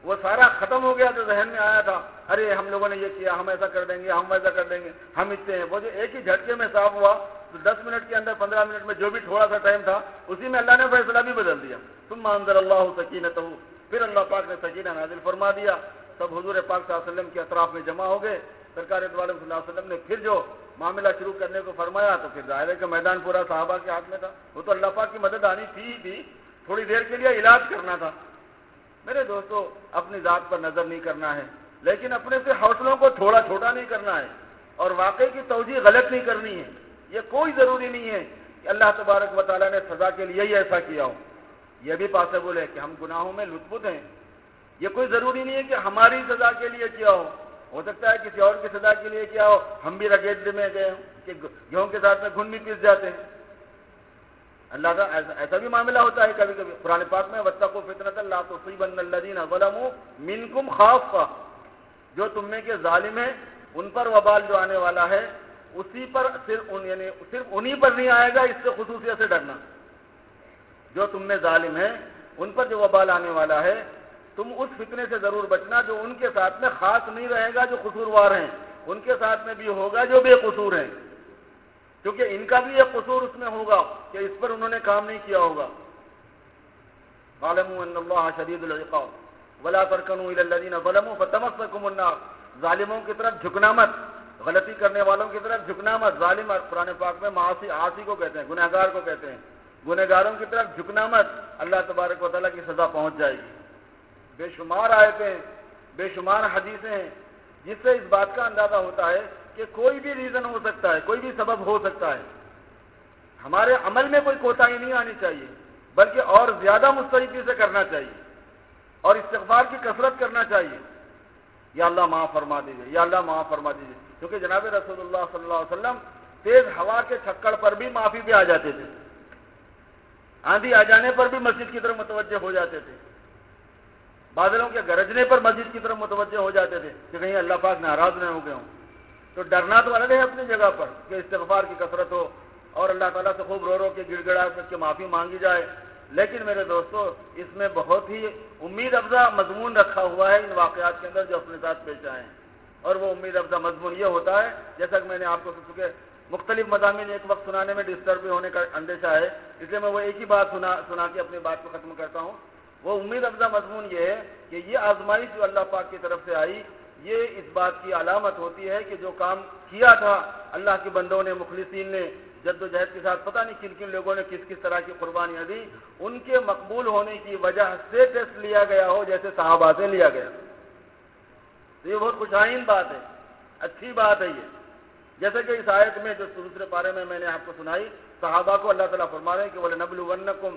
وہ سارا ختم ہو گیا جو ذہن میں آیا تھا، ارے ہم لوگوں نے یہ کیا، ہم ایسا کر دیں گے، ہم ایسا کر دیں گے۔ ہم اتنے ہیں۔ وہ جو ایک ہی جھٹکے میں صاف ہوا، تو دس منٹ کے اندر، پندرہ منٹ میں جو بھی تھوڑا سا ٹائم تھا، اسی میں اللہ نے فیصلہ بھی بدل دیا۔ تم اندر اللہ سکینت ہو پھر اللہ پاک نے سکینہ نازل فرما دیا۔ سب حضور پاک صلی اللہ علیہ وسلم کے اطراف میں جمع ہو گئے۔ سرکار صلی اللہ علیہ وسلم نے پھر جو معاملہ شروع کرنے کو فرمایا، تو پھر ظاہر ہے کہ میدان پورا صحابہ کے ہاتھ میں تھا۔ وہ تو اللہ پاک کی مدد آنی تھی ہی تھی تھوڑی دیر کے لیے علاج کرنا تھا۔ میرے دوستو، اپنی ذات پر نظر نہیں کرنا ہے، لیکن اپنے سے حوصلوں کو تھوڑا چھوٹا نہیں کرنا ہے، اور واقعی کی توجہ غلط نہیں کرنی ہے۔ یہ کوئی ضروری نہیں ہے کہ اللہ تبارک و تعالیٰ نے سزا کے لیے ہی ایسا کیا ہو۔ یہ بھی پاسبل ہے کہ ہم گناہوں میں لطف ہیں یہ کوئی ضروری نہیں ہے کہ ہماری سزا کے لیے کیا ہو۔ ہو سکتا ہے کسی اور کی سزا کے لیے کیا ہو۔ ہم بھی رگیٹ میں گئے ہوں کہ گیہوں کے ساتھ میں گھن بھی پیس جاتے ہیں۔ اللہ کا ایسا بھی معاملہ ہوتا ہے کبھی کبھی۔ پرانے پاک میں وطہ کو فطرت اللہ تو سی بن اللہ غلام من کم خوف کا جو تم میں کے ظالم ہیں، ان پر وبال جو آنے والا ہے، اسی پر صرف ان یعنی صرف انہی پر نہیں آئے گا، اس سے خصوصیت سے ڈرنا۔ جو تم میں ظالم ہیں، ان پر جو وبال آنے والا ہے، تم اس فتنے سے ضرور بچنا جو ان کے ساتھ میں خاص نہیں رہے گا، جو قصوروار ہیں۔ ان کے ساتھ میں بھی ہوگا جو بے قصور ہیں۔ کیونکہ ان کا بھی یہ قصور اس میں ہوگا کہ اس پر انہوں نے کام نہیں کیا ہوگا۔ عالم اللہ شدید العقاب۔ ولا ترکنوا الى الذين ظلموا فتمسكم النار۔ ظالموں کی طرف جھکنا مت۔ غلطی کرنے والوں کی طرف جھکنا مت۔ ظالم قرآن پاک میں معاصی آسی کو کہتے ہیں گنہ گار کو کہتے ہیں۔ گنہ گاروں کی طرف جھکنا مت۔ اللہ تبارک و تعالیٰ کی سزا پہنچ جائے گی۔ بے شمار آیتیں، بے شمار حدیثیں ہیں، جس سے اس بات کا اندازہ ہوتا ہے کہ کوئی بھی ریزن ہو سکتا ہے، کوئی بھی سبب ہو سکتا ہے۔ ہمارے عمل میں کوئی کوتاہی نہیں آنی چاہیے، بلکہ اور زیادہ مستعدی سے کرنا چاہیے اور استغفار کی کثرت کرنا چاہیے۔ یا اللہ معاف فرما دیجیے یا اللہ معاف فرما دیجیے کیونکہ جناب رسول اللہ صلی اللہ علیہ وسلم تیز ہوا کے چھکڑ پر بھی معافی بھی آ جاتے تھے۔ آندھی آ جانے پر بھی مسجد کی طرف متوجہ ہو جاتے تھے۔ بادلوں کے گرجنے پر مسجد کی طرف متوجہ ہو جاتے تھے کہ کہیں اللہ پاک ناراض نہ ہو گئے ہوں۔ تو ڈرنا تو الگ ہے اپنی جگہ پر کہ استغفار کی کثرت ہو اور اللہ تعالیٰ سے خوب رو رو کے گڑ گڑا کر کے معافی مانگی جائے۔ لیکن میرے دوستو، اس میں بہت ہی امید افزا مضمون رکھا ہوا ہے ان واقعات کے اندر جو اپنے ساتھ پیش آئے ہیں۔ اور وہ امید افزا مضمون یہ ہوتا ہے، جیسا کہ میں نے آپ کو چکے مختلف مضامین ایک وقت سنانے میں ڈسٹرب ہونے کا اندیشہ ہے، اس لیے میں وہ ایک ہی بات سنا سنا کے اپنی بات کو ختم کرتا ہوں۔ وہ امید افزا مضمون یہ ہے کہ یہ آزمائش جو اللہ پاک کی طرف سے آئی یہ اس بات کی علامت ہوتی ہے کہ جو کام کیا تھا، اللہ کے بندوں نے، مخلصین نے، جد و جہد کے ساتھ، پتہ نہیں کن کن لوگوں نے کس کس طرح کی قربانیاں دی ان کے مقبول ہونے کی وجہ سے ٹیسٹ لیا گیا ہو، جیسے صحابہ سے لیا گیا۔ تو یہ بہت خوشائن بات ہے، اچھی بات ہے یہ۔ جیسے کہ اس آیت میں جو دوسرے بارے میں میں نے آپ کو سنائی، صحابہ کو اللہ تعالیٰ فرما رہے ہیں کہ بولے نبل ون کم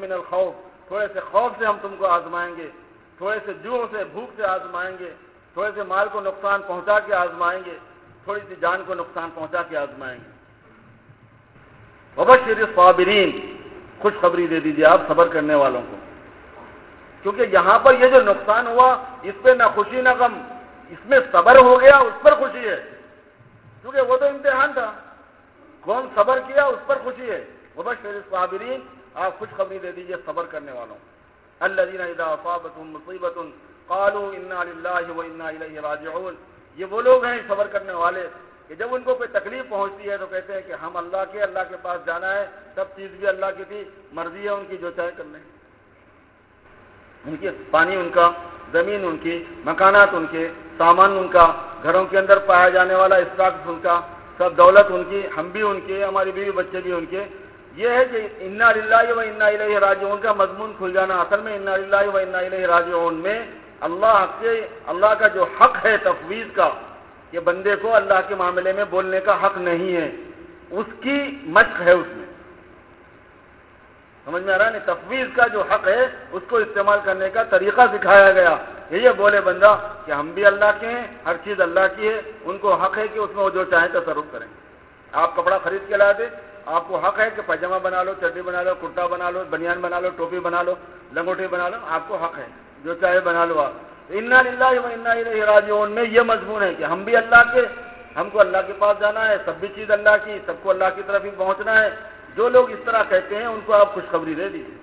من الخوف۔ تھوڑے سے خوف سے ہم تم کو آزمائیں گے، تھوڑے سے جو سے، بھوک سے آزمائیں گے۔ تھوڑے سے مال کو نقصان پہنچا کے آزمائیں گے، تھوڑی سی جان کو نقصان پہنچا کے آزمائیں گے۔ وبشر صابرین خوشخبری دے دیجیے آپ صبر کرنے والوں کو۔ کیونکہ یہاں پر یہ جو نقصان ہوا، اس پہ نہ خوشی نہ غم، اس میں صبر ہو گیا، اس پر خوشی ہے۔ کیونکہ وہ تو امتحان تھا۔ کون صبر کیا، اس پر خوشی ہے۔ وبشر صابرین آپ خوشخبری دے دیجیے صبر کرنے والوں۔ اللہ دینا ادا فابت مصیبت قالوا انا للہ و انا الیہ راجعون۔ یہ وہ لوگ ہیں صبر کرنے والے کہ جب ان کو کوئی تکلیف پہنچتی ہے تو کہتے ہیں کہ ہم اللہ کے اللہ کے پاس جانا ہے، سب چیز بھی اللہ کی تھی، مرضی ہے ان کی جو چاہے کر لیں۔ ان کی پانی ان کا، زمین ان کی، مکانات ان کے، سامان ان کا، گھروں کے اندر پایا جانے والا اسٹاک ان کا، سب دولت ان کی، ہم بھی ان کے، ہماری بیوی بچے بھی ان کے۔ یہ ہے کہ انا اللہ و انا الہ راجعون کا مضمون کھل جانا۔ اصل میں انا اللہ و انا الہ راجعون میں اللہ کے، اللہ کا جو حق ہے تفویض کا، کہ بندے کو اللہ کے معاملے میں بولنے کا حق نہیں ہے، اس کی مشق ہے اس میں۔ سمجھ میں آ رہا نہیں یعنی تفویض کا جو حق ہے، اس کو استعمال کرنے کا طریقہ سکھایا گیا۔ یہ بولے بندہ کہ ہم بھی اللہ کے ہیں، ہر چیز اللہ کی ہے، ان کو حق ہے کہ اس میں وہ جو چاہیں تصرف کریں۔ آپ کپڑا خرید کے لا دیں، آپ کو حق ہے کہ پاجامہ بنا لو، چڈی بنا لو، کرتا بنا لو، بنیان بنا لو، ٹوپی بنا لو، لنگوٹی بنا لو، آپ کو حق ہے۔ جو چاہے بنا لو آپ۔ انا للہ راجعون۔ میں یہ مضمون ہے کہ ہم بھی اللہ کے، ہم کو اللہ کے پاس جانا ہے، سب بھی چیز اللہ کی، سب کو اللہ کی طرف ہی پہنچنا ہے۔ جو لوگ اس طرح کہتے ہیں، ان کو آپ خوشخبری دے دیجیے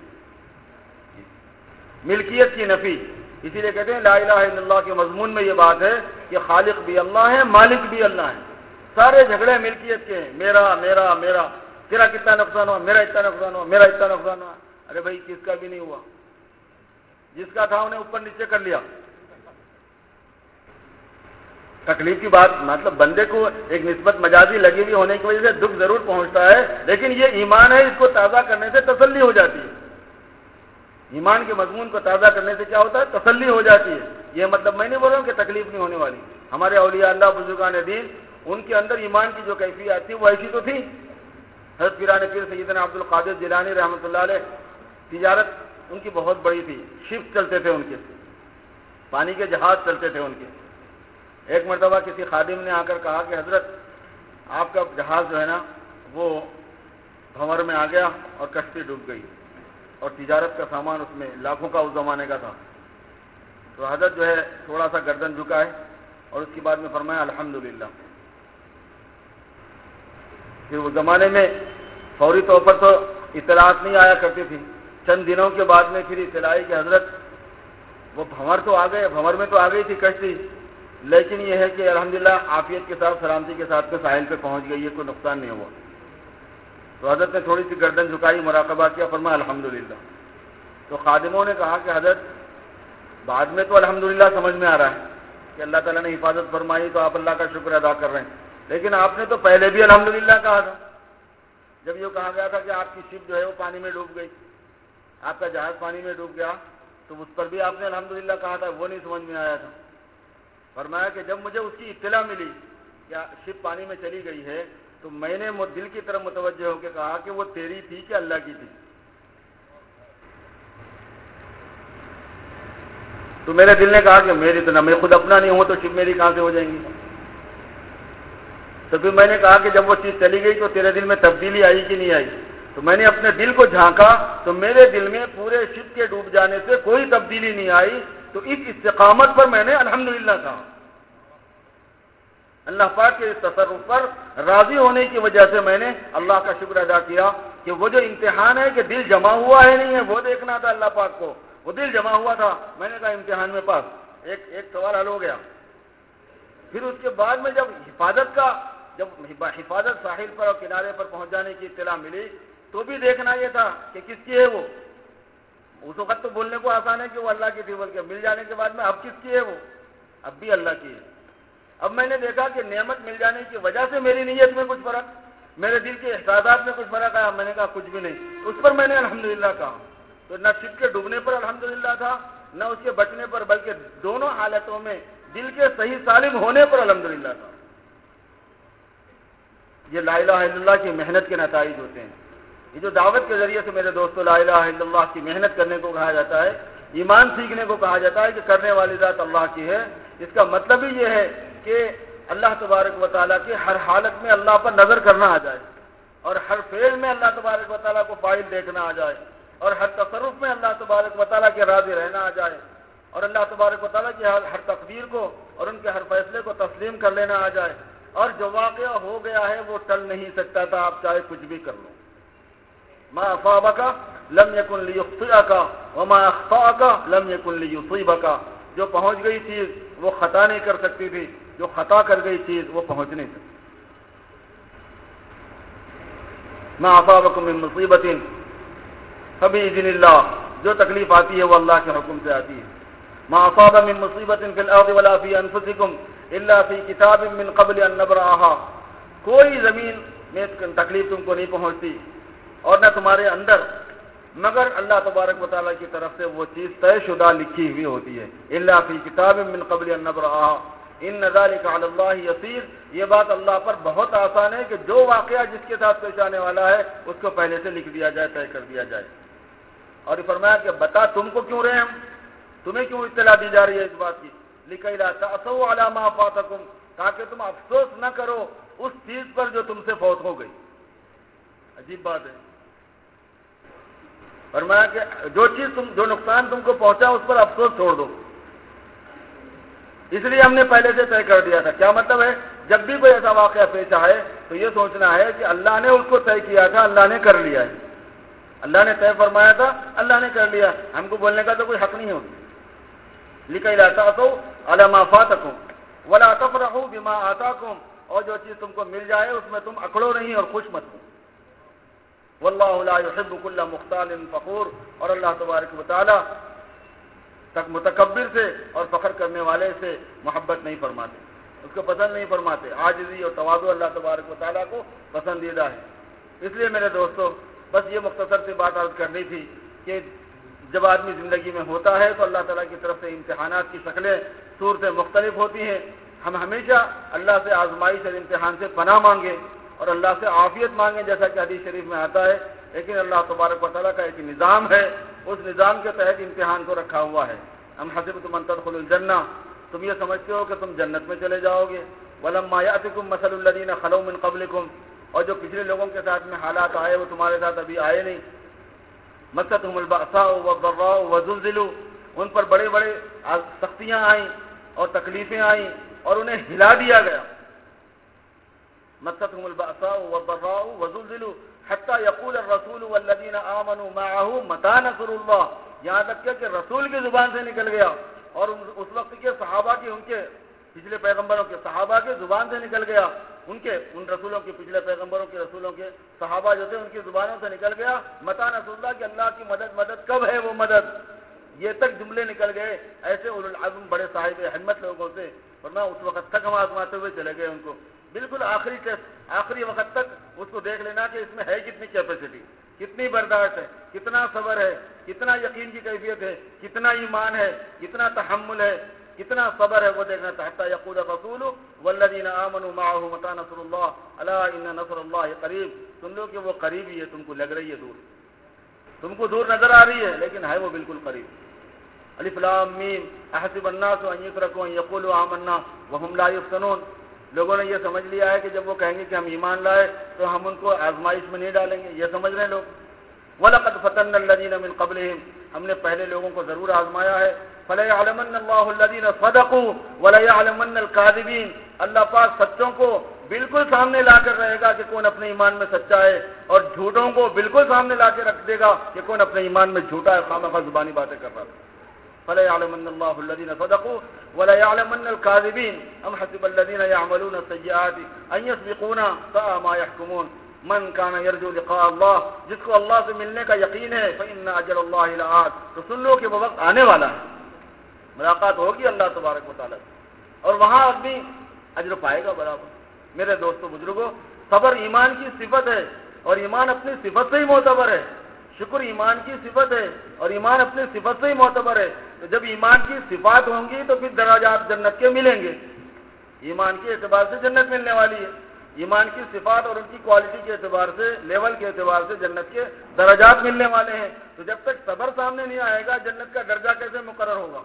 ملکیت کی نفی۔ اسی لیے کہتے ہیں، لا الہ الا اللہ کے مضمون میں یہ بات ہے کہ خالق بھی اللہ ہے، مالک بھی اللہ ہے۔ سارے جھگڑے ملکیت کے ہیں۔ میرا میرا میرا۔ تیرا کتنا نقصان ہوا، میرا اتنا نقصان ہوا، میرا اتنا نقصان ہوا۔ ارے بھائی، کس کا بھی نہیں ہوا؟ جس کا تھا انہیں اوپر نیچے کر لیا۔ تکلیف کی بات مطلب بندے کو ایک نسبت مجازی لگی ہوئی ہونے کی وجہ سے دکھ ضرور پہنچتا ہے، لیکن یہ ایمان ہے، اس کو تازہ کرنے سے تسلی ہو جاتی ہے۔ ایمان کے مضمون کو تازہ کرنے سے کیا ہوتا ہے؟ تسلی ہو جاتی ہے۔ یہ مطلب میں نہیں بول رہا ہوں کہ تکلیف نہیں ہونے والی۔ ہمارے اولیاء اللہ، بزرگان دین، ان کے اندر ایمان کی جو کیفیت تھی وہ ایسی تو تھی۔ حضرت پیران پیر سیدنا عبد القادر جیلانی رحمۃ اللہ علیہ، تجارت ان کی بہت بڑی تھی۔ شپ چلتے تھے ان کے۔ پانی کے جہاز چلتے تھے ان کے۔ ایک مرتبہ کسی خادم نے آ کر کہا کہ حضرت، آپ کا جہاز جو ہے نا، وہ بھنور میں آ گیا اور کشتی ڈوب گئی۔ اور تجارت کا سامان اس میں لاکھوں کا اس زمانے کا تھا۔ تو حضرت جو ہے، تھوڑا سا گردن جھکا ہے اور اس کے بعد میں فرمایا الحمد للہ پھر اس زمانے میں فوری طور پر تو اطلاعات نہیں آیا کرتی تھی۔ چند دنوں کے بعد میں پھر اطلاع کہ حضرت وہ بھنور تو آ گئے، بھنور میں تو آ گئی تھی کشتی لیکن یہ ہے کہ الحمدللہ عافیت کے ساتھ، سلامتی کے ساتھ میں ساحل پہ پہنچ گئی ہے کوئی نقصان نہیں ہوا۔ تو حضرت نے تھوڑی سی گردن جھکائی، مراقبہ کیا، فرمایا الحمدللہ۔ تو خادموں نے کہا کہ حضرت، بعد میں تو الحمدللہ سمجھ میں آ رہا ہے کہ اللہ تعالیٰ نے حفاظت فرمائی، تو آپ اللہ کا شکر ادا کر رہے ہیں۔ لیکن آپ نے تو پہلے بھی الحمدللہ کہا تھا۔ جب یہ کہا گیا تھا کہ آپ کی شپ جو ہے وہ پانی میں ڈوب گئی۔ آپ کا جہاز پانی میں ڈوب گیا تو اس پر بھی آپ نے الحمدللہ کہا تھا، وہ نہیں سمجھ میں آیا تھا۔ فرمایا کہ جب مجھے اس کی اطلاع ملی کہ شپ پانی میں چلی گئی ہے، تو میں نے دل کی طرف متوجہ ہو کے کہا کہ وہ تیری تھی کہ اللہ کی تھی۔ تو میرے دل نے کہا کہ میری تو نہ میں خود اپنا نہیں ہوں، تو شپ میری کہاں سے ہو جائیں گی؟ تو پھر میں نے کہا کہ جب وہ چیز چلی گئی تو تیرے دل میں تبدیلی آئی کہ نہیں آئی؟ تو میں نے اپنے دل کو جھانکا تو میرے دل میں پورے شپ کے ڈوب جانے سے کوئی تبدیلی نہیں آئی تو اس استقامت پر میں نے الحمدللہ کہا۔ اللہ پاک کے اس تصرف پر راضی ہونے کی وجہ سے میں نے اللہ کا شکر ادا کیا کہ وہ جو امتحان ہے کہ دل جمع ہوا ہے نہیں ہے، وہ دیکھنا تھا اللہ پاک کو۔ وہ دل جمع ہوا تھا۔ میں نے کہا امتحان میں پاس۔ ایک ایک سوال حل ہو گیا۔ پھر اس کے بعد میں جب حفاظت کا، جب حفاظت ساحل پر اور کنارے پر پہنچ جانے کی اطلاع ملی تو بھی دیکھنا یہ تھا کہ کس کی ہے وہ۔ اس وقت تو بولنے کو آسان ہے کہ وہ اللہ کی تھی بول کے مل جانے کے بعد میں اب کس کی ہے وہ؟ اب بھی اللہ کی ہے۔ اب میں نے دیکھا کہ نعمت مل جانے کی وجہ سے میری نیت میں کچھ فرق، میرے دل کے احساسات میں کچھ فرق آیا، میں نے کہا کچھ بھی نہیں۔ اس پر میں نے الحمدللہ کہا۔ تو نہ شپ کے ڈوبنے پر الحمدللہ تھا، نہ اس کے بچنے پر، بلکہ دونوں حالتوں میں دل کے صحیح سالم ہونے پر الحمدللہ تھا۔ یہ لا الہ الا اللہ کی محنت کے نتائج ہوتے ہیں۔ یہ جو دعوت کے ذریعے سے میرے دوستوں لا الہ الا اللہ کی محنت کرنے کو کہا جاتا ہے، ایمان سیکھنے کو کہا جاتا ہے کہ کرنے والی ذات اللہ کی ہے۔ اس کا مطلب ہی یہ ہے کہ اللہ تبارک و تعالیٰ کی ہر حالت میں اللہ پر نظر کرنا آ جائے اور ہر فیل میں اللہ تبارک و تعالیٰ کو فائل دیکھنا آ جائے اور ہر تصرف میں اللہ تبارک و تعالیٰ کے راضی رہنا آ جائے اور اللہ تبارک و تعالیٰ کی ہر تقدیر کو اور ان کے ہر فیصلے کو تسلیم کر لینا آ جائے اور جو واقعہ ہو گیا ہے وہ ٹل نہیں سکتا تھا، آپ چاہے کچھ بھی کر لو۔ ماں افواب کا لم یقن لی وما اخفا لم یقن لی جو پہنچ گئی چیز، وہ خطا نہیں کر سکتی تھی. جو خطا کر گئی چیز، وہ پہنچ نہیں سکتی. ماں افاب من مصیبت. کبھی دن اللہ جو تکلیف آتی ہے، وہ اللہ کے حکم سے آتی ہے. ماں افاب من مصیبت فی الارض ولا فی انفسکم الا فی کتاب من قبل ان نبرہا کوئی زمین میں تکلیف تم کو نہیں پہنچتی. اور نہ تمہارے اندر، مگر اللہ تبارک و تعالیٰ کی طرف سے وہ چیز طے شدہ لکھی ہوئی ہوتی ہے۔ اللہ فی کتاب من قبل ان نظار کا اللہ یسیر یہ بات اللہ پر بہت آسان ہے کہ جو واقعہ جس کے ساتھ پیش آنے والا ہے، اس کو پہلے سے لکھ دیا جائے، طے کر دیا جائے۔ اور یہ فرمایا کہ بتا تم کو کیوں رہے ہم؟ تمہیں کیوں اطلاع دی جا رہی ہے اس بات کی؟ لکھا تاسو علامہ فاتکم تاکہ تم افسوس نہ کرو، اس چیز پر جو تم سے فوت ہو گئی۔ عجیب بات ہے۔ فرمایا کہ جو چیز تم جو نقصان تم کو پہنچا اس پر افسوس چھوڑ دو۔ اس لیے ہم نے پہلے سے طے کر دیا تھا۔ کیا مطلب ہے؟ جب بھی کوئی ایسا واقعہ پیش آئے تو یہ سوچنا ہے کہ اللہ نے اس کو طے کیا تھا، اللہ نے کر لیا ہے۔ اللہ نے طے فرمایا تھا، اللہ نے کر لیا۔ ہم کو بولنے کا تو کوئی حق نہیں ہوتا۔ لکھا جاتا تو علامہ فاتکوں ولا تفرحوا بما آتاکم اور جو چیز تم کو مل جائے اس میں تم اکڑو نہیں اور خوش مت ہو۔ واللہ لا يحب كل مختال فخور اور اللہ تبارک و تعالی تک متکبر سے اور فخر کرنے والے سے محبت نہیں فرماتے، اس کو پسند نہیں فرماتے۔ عاجزی اور توازو اللہ تبارک و تعالیٰ کو پسندیدہ ہے۔ اس لیے میرے دوستو، بس یہ مختصر سے بات عرض کرنی تھی کہ جب آدمی زندگی میں ہوتا ہے تو اللہ تعالیٰ کی طرف سے امتحانات کی شکلیں صورتیں مختلف ہوتی ہیں۔ ہم ہمیشہ اللہ سے آزمائش اور امتحان سے پناہ مانگیں۔ اور اللہ سے عافیت مانگیں جیسا کہ حدیث شریف میں آتا ہے، لیکن اللہ تبارک و تعالیٰ کا ایک نظام ہے، اس نظام کے تحت امتحان کو رکھا ہوا ہے۔ ہم حسب تم انتخل الجنہ، تم یہ سمجھتے ہو کہ تم جنت میں چلے جاؤ گے۔ ولم مایاتکم مسل الدین خلو من قبلکم اور جو پچھلے لوگوں کے ساتھ میں حالات آئے، وہ تمہارے ساتھ ابھی آئے نہیں۔ مقصد ہم الباسا وزلزلوا، ان پر بڑے بڑے سختیاں آئیں اور تکلیفیں آئیں اور انہیں ہلا دیا گیا۔ مقصد الباسا وزلزلوا حتى يقول الرسول والذين آمنوا معه متى نصر الله؟ یہاں تک کہ رسول کی زبان سے نکل گیا اور اس وقت کے صحابہ کی ان کے پچھلے پیغمبروں کے صحابہ کے زبان سے نکل گیا۔ ان کے، ان رسولوں کے پچھلے پیغمبروں کے، رسولوں کے صحابہ جو تھے، ان کی زبانوں سے نکل گیا۔ متا رسول اللہ کہ اللہ کی مدد مدد کب ہے وہ مدد؟ یہ تک جملے نکل گئے۔ ایسے العظم بڑے صاحب احمد لوگوں سے۔ ورنہ اس وقت تک ہم آزماتے ہوئے چلے گئے ان کو۔ بالکل آخری آخری وقت تک اس کو دیکھ لینا کہ اس میں ہے کتنی کیپیسٹی کتنی برداشت ہے، کتنا صبر ہے، کتنا یقین کی کیفیت ہے، کتنا ایمان ہے، کتنا تحمل ہے، کتنا صبر ہے وہ دیکھنا چاہتا ہے یقود رسول ولدین امن متا نصر اللہ؟ اللہ ان نصر اللہ قریب۔ سن لو کہ وہ قریب ہی ہے، تم کو لگ رہی ہے دور۔ تم کو دور نظر آ رہی ہے، لیکن ہے وہ بالکل قریب۔ علی فلام میم۔ احسب الناس ان يتركوا ان يقولوا آمنا وهم لا يفتنون لوگوں نے یہ سمجھ لیا ہے کہ جب وہ کہیں گے کہ ہم ایمان لائے تو ہم ان کو آزمائش میں نہیں ڈالیں گے۔ یہ سمجھ رہے ہیں لوگ؟ وَلَقَدْ فَتَنَّ الَّذِينَ مِن قَبْلِهِمْ۔ ہم نے پہلے لوگوں کو ضرور آزمایا ہے۔ فَلَيَعْلَمَنَّ اللَّهُ الَّذِينَ صَدَقُوا وَلَيَعْلَمَنَّ الْكَاذِبِينَ۔ اللہ پاک سچوں کو بالکل سامنے لا کر رہے گا کہ کون اپنے ایمان میں سچا ہے، اور جھوٹوں کو بالکل سامنے لا کے رکھ دے گا کہ کون اپنے ایمان میں جھوٹا ہے خامہ خواہ زبانی باتیں کر رہا ہے فلا يعلمن الله الذين صدقوا ولا يعلمن الكاذبين. ام حسب الذين يعملون السيئات ان يسبقونا؟ ساء ما يحكمون. من كان يرجو لقاء الله؟ جس کو اللہ سے ملنے کا یقین ہے فان اجل الله لآت. تو سن لو کہ وہ وقت آنے والا ہے۔ ملاقات ہوگی اللہ تبارک و تعالی اور وہاں آدمی اجر پائے گا برابر۔ میرے دوستو بزرگوں صبر ایمان کی صفت ہے اور ایمان اپنی صفت سے ہی معتبر ہے۔ شکر ایمان کی صفت ہے اور ایمان اپنی صفت سے ہی معتبر ہے۔ تو جب ایمان کی صفات ہوں گی تو پھر دراجات جنت کے ملیں گے۔ ایمان کے اعتبار سے جنت ملنے والی ہے۔ ایمان کی صفات اور ان کی کوالٹی کے اعتبار سے لیول کے اعتبار سے جنت کے درجات ملنے والے ہیں۔ تو جب تک صبر سامنے نہیں آئے گا، جنت کا درجہ کیسے مقرر ہوگا؟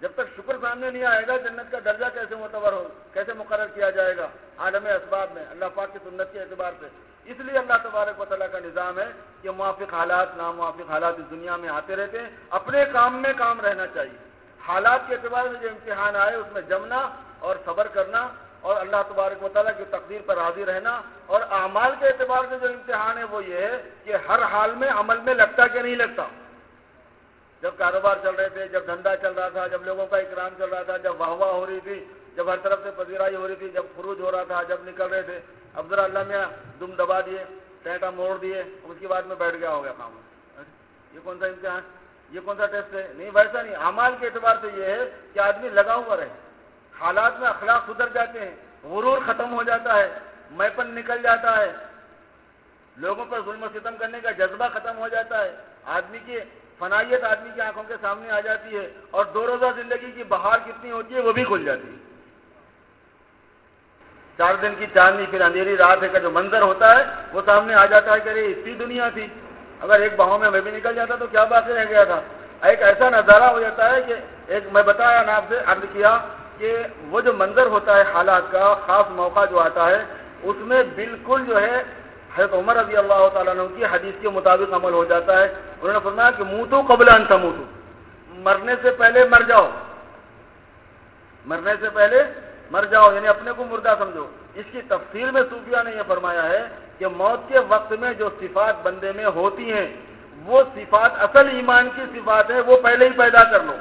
جب تک شکر سامنے نہیں آئے گا، جنت کا درجہ کیسے معتبر ہو، کیسے مقرر کیا جائے گا؟ عالم اسباب میں، اللہ پاک کی سنت کے اعتبار سے۔ اس لیے اللہ تبارک و تعالیٰ کا نظام ہے کہ موافق حالات، ناموافق حالات اس دنیا میں آتے رہتے ہیں۔ اپنے کام میں کام رہنا چاہیے۔ حالات کے اعتبار سے جو امتحان آئے، اس میں جمنا اور صبر کرنا اور اللہ تبارک و تعالیٰ کی تقدیر پر راضی رہنا۔ اور اعمال کے اعتبار سے جو امتحان ہے، وہ یہ ہے کہ ہر حال میں عمل میں لگتا کہ نہیں لگتا۔ جب کاروبار چل رہے تھے، جب دھندا چل رہا تھا، جب لوگوں کا اکرام چل رہا تھا، جب واہ واہ ہو رہی تھی، جب ہر طرف سے پذیرائی ہو رہی تھی، جب خروج ہو رہا تھا، جب نکل رہے تھے۔ ذرا اللہ میاں دم دبا دیے ٹینٹا موڑ دیے اس کے بعد میں بیٹھ گیا ہو گیا کام۔ یہ کون سا امتحان؟ یہ کون سا ٹیسٹ ہے؟ نہیں، ویسا نہیں امال کے اعتبار سے یہ ہے کہ آدمی لگا ہوا رہے۔ حالات میں اخلاق سدھر جاتے ہیں، غرور ختم ہو جاتا ہے، میپن نکل جاتا ہے۔ لوگوں پر ظلم و ستم کرنے کا جذبہ ختم ہو جاتا ہے۔ آدمی کی فنائیت آدمی کی آنکھوں کے سامنے آ جاتی ہے اور دو روزہ زندگی کی بہار کتنی ہوتی ہے، وہ بھی کھل جاتی ہے۔ چار دن کی چاندنی، پھر اندھیری رات ہے کا جو منظر ہوتا ہے، وہ سامنے آ جاتا ہے کہ ارے، اسی دنیا تھی۔ اگر ایک باہوں میں میں بھی نکل جاتا تو کیا باقی رہ گیا تھا؟ ایک ایسا نظارہ ہو جاتا ہے کہ ایک میں بتایا نا آپ سے، عرض کیا کہ وہ جو منظر ہوتا ہے حالات کا، خاص موقع جو آتا ہے، اس میں بالکل جو ہے، حضرت عمر رضی اللہ تعالیٰ عنہ کی حدیث کے مطابق عمل ہو جاتا ہے۔ انہوں نے فرمایا کہ منہ تو قبل انت مرنے سے پہلے مر جاؤ۔ مرنے سے پہلے مر جاؤ یعنی اپنے کو مردہ سمجھو۔ اس کی تفصیل میں صوفیہ نے یہ فرمایا ہے کہ موت کے وقت میں جو صفات بندے میں ہوتی ہیں، وہ صفات اصل ایمان کی صفات ہے وہ پہلے ہی پیدا کر لو۔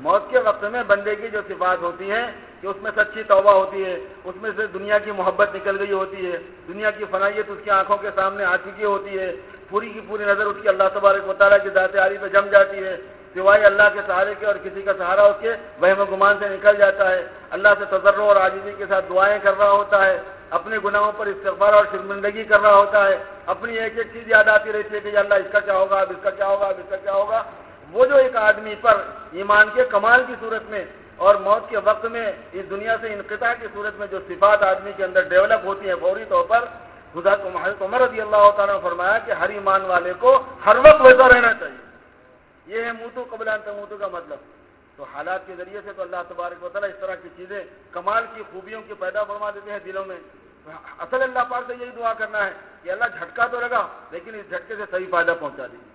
موت کے وقت میں بندے کی جو صفات ہوتی ہیں، کہ اس میں سچی توبہ ہوتی ہے، اس میں سے دنیا کی محبت نکل گئی ہوتی ہے، دنیا کی فنائیت اس کی آنکھوں کے سامنے آ چکی ہوتی ہے، پوری کی پوری نظر اس کی اللہ تبارک و تعالیٰ کی ذات عاری پہ جم جاتی ہے۔ سوائے اللہ کے سہارے کے اور کسی کا سہارا اس کے وہم گمان سے نکل جاتا ہے۔ اللہ سے تجربہ اور عاجزی کے ساتھ دعائیں کر رہا ہوتا ہے۔ اپنے گناہوں پر استغفار اور شرمندگی کر رہا ہوتا ہے۔ اپنی ایک ایک چیز یاد آتی رہتی ہے کہ اللہ اس کا کیا ہوگا، اب اس کا کیا ہوگا، اب اس کا کیا ہوگا۔ وہ جو ایک آدمی پر ایمان کے کمال کی صورت میں اور موت کے وقت میں اس دنیا سے انقطاع کی صورت میں جو صفات آدمی کے اندر ڈیولپ ہوتی ہیں، فوری طور پر خدا کو عمر رضی اللہ تعالیٰ نے فرمایا کہ ہر ایمان والے کو ہر وقت ویسا رہنا چاہیے۔ یہ ہے موتو قبل موتو کا مطلب۔ تو حالات کے ذریعے سے تو اللہ تبارک و تعالیٰ اس طرح کی چیزیں، کمال کی خوبیوں کی پیدا فرما دیتے ہیں دلوں میں۔ اصل اللہ پاک سے یہی دعا کرنا ہے کہ اللہ جھٹکا تو لگا، لیکن اس جھٹکے سے صحیح فائدہ پہنچا دیجیے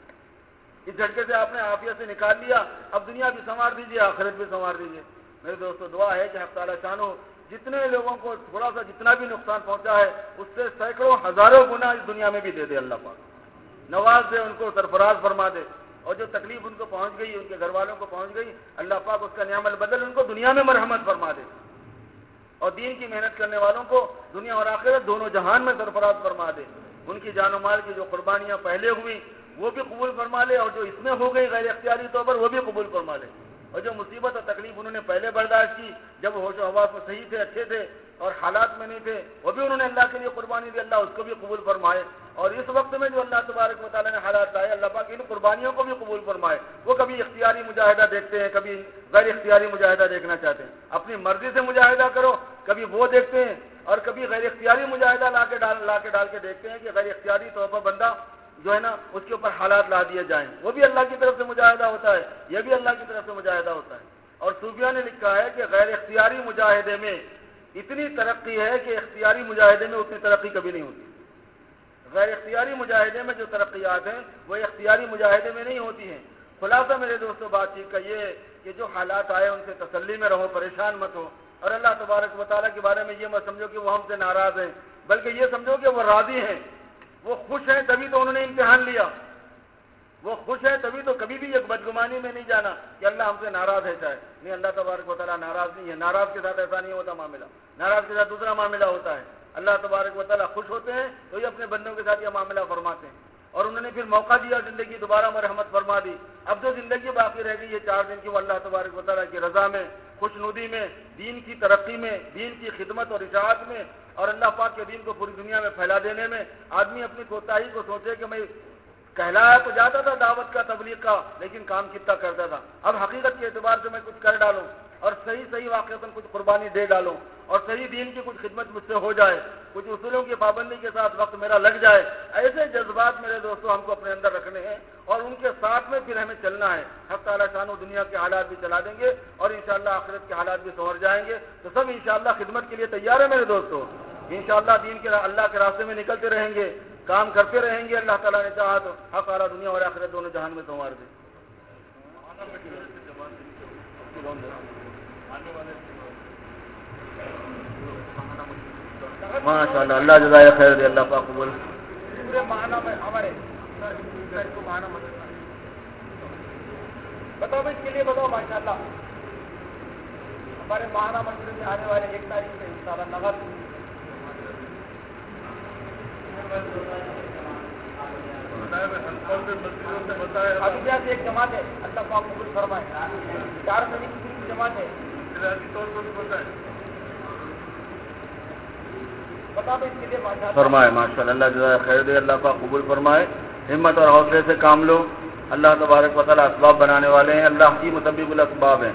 اس جھٹکے سے آپ نے عافیت سے نکال لیا، اب دنیا بھی سنوار دیجیے آخرت بھی سنوار دیجیے میرے دوستوں دعا ہے کہ تعالیٰ چانو جتنے لوگوں کو تھوڑا سا جتنا بھی نقصان پہنچا ہے، اس سے سینکڑوں ہزاروں گنا اس دنیا میں بھی دے دے اللہ پاک۔ نواز دے ان کو سرفراز فرما دے۔ اور جو تکلیف ان کو پہنچ گئی، ان کے گھر والوں کو پہنچ گئی، اللہ پاک اس کا نعم البدل ان کو دنیا میں مرحمت فرما دے۔ اور دین کی محنت کرنے والوں کو دنیا اور آخرت دونوں جہان میں سرفراز فرما دے۔ ان کی جان و مال کی جو قربانیاں پہلے ہوئی وہ بھی قبول فرما لے، اور جو اس میں ہو گئی غیر اختیاری طور پر، وہ بھی قبول فرما لے۔ اور جو مصیبت اور تکلیف انہوں نے پہلے برداشت کی، جب ہوش و حواس میں صحیح تھے، اچھے تھے اور حالات میں نہیں تھے، وہ بھی انہوں نے اللہ کے لیے قربانی دی، اللہ اس کو بھی قبول فرمائے۔ اور اس وقت میں جو اللہ تبارک و تعالیٰ نے حالات لائے، اللہ پاک ان قربانیوں کو بھی قبول فرمائے۔ وہ کبھی اختیاری مجاہدہ دیکھتے ہیں، کبھی غیر اختیاری مجاہدہ دیکھنا چاہتے ہیں۔ اپنی مرضی سے مجاہدہ کرو، کبھی وہ دیکھتے ہیں اور کبھی غیر اختیاری مجاہدہ لا کے ڈال، لا کے ڈال کے دیکھتے ہیں کہ غیر اختیاری طور پر بندہ جو ہے نا، اس کے اوپر حالات لا دیے جائیں۔ وہ بھی اللہ کی طرف سے مجاہدہ ہوتا ہے، یہ بھی اللہ کی طرف سے مجاہدہ ہوتا ہے۔ اور صوفیہ نے لکھا ہے کہ غیر اختیاری مجاہدے میں اتنی ترقی ہے کہ اختیاری مجاہدے میں اتنی ترقی کبھی نہیں ہوتی۔ غیر اختیاری مجاہدے میں جو ترقیات ہیں، وہ اختیاری مجاہدے میں نہیں ہوتی ہیں۔ خلاصہ میرے دوستوں بات چیت کا یہ کہ جو حالات آئے، ان سے تسلی میں رہو، پریشان مت ہو۔ اور اللہ تبارک و تعالیٰ کے بارے میں یہ مت سمجھو کہ وہ ہم سے ناراض ہیں، بلکہ یہ سمجھو کہ وہ راضی ہیں۔ وہ خوش ہیں، تبھی تو انہوں نے امتحان لیا۔ وہ خوش ہے تبھی تو کبھی بھی ایک بدگمانی میں نہیں جانا کہ اللہ ہم سے ناراض ہے چاہے۔ نہیں، اللہ تبارک و تعالیٰ ناراض نہیں ہے۔ ناراض کے ساتھ ایسا نہیں ہوتا معاملہ۔ ناراض کے ساتھ دوسرا معاملہ ہوتا ہے۔ اللہ تبارک و تعالیٰ خوش ہوتے ہیں تو یہ اپنے بندوں کے ساتھ یہ معاملہ فرماتے ہیں۔ اور انہوں نے پھر موقع دیا، زندگی دوبارہ مرحمت فرما دی۔ اب جو زندگی باقی رہ گئی یہ چار دن کی، وہ اللہ تبارک و تعالیٰ کی رضا میں خوش ندی میں، دین کی ترقی میں، دین کی خدمت اور اشاعت میں اور اللہ پاک کے دین کو پوری دنیا میں پھیلا دینے میں، آدمی اپنی کوتاہی کو سوچے کہ میں کہلایا تو جاتا تھا دعوت کا، تبلیغ کا، لیکن کام کتنا کرتا تھا۔ اب حقیقت کے اعتبار سے میں کچھ کر ڈالوں اور صحیح صحیح واقع کچھ قربانی دے ڈالوں اور صحیح دین کی کچھ خدمت مجھ سے ہو جائے، کچھ اصولوں کی پابندی کے ساتھ وقت میرا لگ جائے۔ ایسے جذبات میرے دوستوں ہم کو اپنے اندر رکھنے ہیں اور ان کے ساتھ میں پھر ہمیں چلنا ہے۔ حق تعالیٰ شان و دنیا کے حالات بھی چلا دیں گے اور انشاءاللہ آخرت کے حالات بھی سنور جائیں گے۔ تو سب انشاءاللہ خدمت کے لیے تیار ہے میرے دوستوں انشاءاللہ دین کے اللہ کے راستے میں نکلتے رہیں گے۔ کام کرتے رہیں گے، اللہ تعالیٰ نے چاہا تو حق تعالیٰ دنیا اور آخرت دونوں جہان میں سنوار دے۔ ماشاء اللہ اللہ جزائے خیر دے، اللہ پاک قبول۔ بتاؤ اس کے لیے بتاؤ ماشاء اللہ ہمارے ماہانہ مسجد میں آنے والے ایک تاریخ سے ان شاء اللہ نغد ابھی سے ایک جماعت ہے، اللہ پاک قبول فرمائے۔ چار مہینے کی جماعت ہے۔ فرمائے ماشاء اللہ اللہ جزائے خیر دے، اللہ پاک قبول فرمائے۔ ہمت اور حوصلے سے کام لو۔ اللہ تبارک و تعالیٰ اسباب بنانے والے ہیں۔ اللہ کی مطبق الاسباب ہیں۔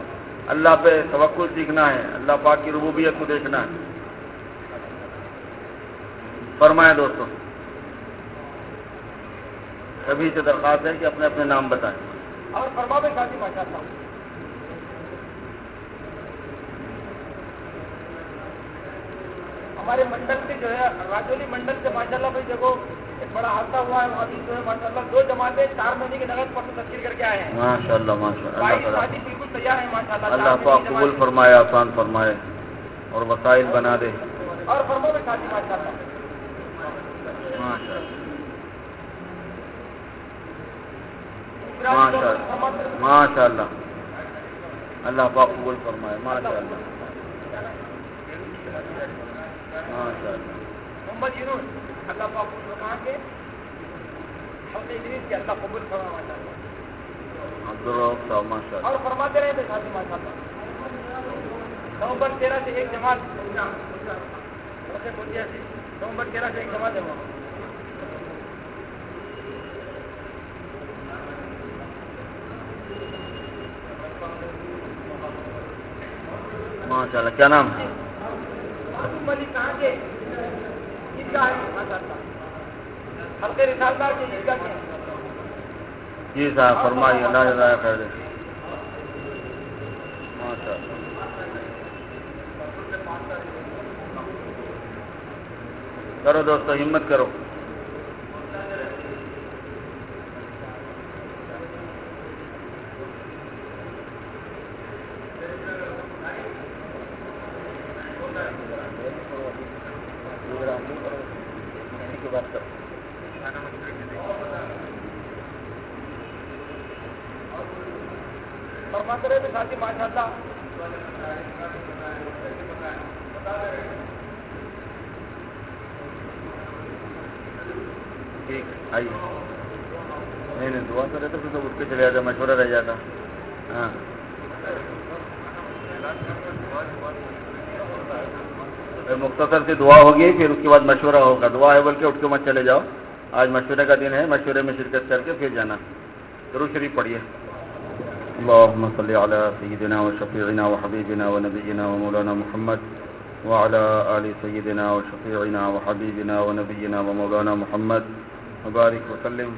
اللہ پہ توقع سیکھنا ہے۔ اللہ پاک کی ربوبیت کو دیکھنا ہے۔ فرمائیں دوستوں سبھی سے درخواست ہے کہ اپنے اپنے نام بتائیں۔ اور فرما میں شادی ماشاء اللہ ہمارے منڈل کے جو ہے راجولی منڈل سے ماشاء اللہ بھائی دیکھو ایک بڑا حادثہ ہوا ہے وہاں بھی جو ہے ماشاء اللہ دو جماعتیں چار مہینے کے نقد پر تشکیل کر کے آئے ہیں۔ ماشاء اللہ ماشاء اللہ شادی بالکل تیار ہے ماشاء اللہ اللہ پاک قبول فرمائے آسان فرمائے اور وسائل بنا دے۔ اور فرما میں شادی ماشاء اللہ ماشاء اللہ ماشاء اللہ اللہ پاک قبول فرمائے ماشاء اللہ ماشاء اللہ محمد یونس اللہ پاک فرما کے ہم ادریس کے اللہ قبول فرما ماشاء اللہ عبدالرحف صاحب ماشاء اللہ اور فرماتے رہے تھے ماشاء اللہ نومبر تیرہ سے ایک جماعت نومبر تیرہ سے ایک جماعت ہے وہاں۔ ماشاء اللہ کیا نام ہے؟ کے؟ جی صاحب فرمائیے اللہ جزائے خیر دے۔ ماشاء اللہ کرو دوستو ہمت کرو۔ تو ساتھی ماشاء اللہ ٹھیک، آئیے۔ نہیں نہیں، دعا کرے تو پھر تو چلے جاتا مشورہ رہ جاتا۔ ہاں۔ مختصر سے دعا ہوگی، پھر اس کے بعد مشورہ ہوگا۔ دعا ہے بول کے اٹھ کے مت چلے جاؤ۔ آج مشورے کا دن ہے، مشورے میں شرکت کر کے پھر جانا۔ ضرور شریف پڑھیے۔ اللهم صل على سيدنا وشفيعنا وحبيبنا ونبينا ومولانا محمد وعلى آل سيدنا وشفيعنا وحبيبنا ونبينا ومولانا محمد. وبارك وسلم.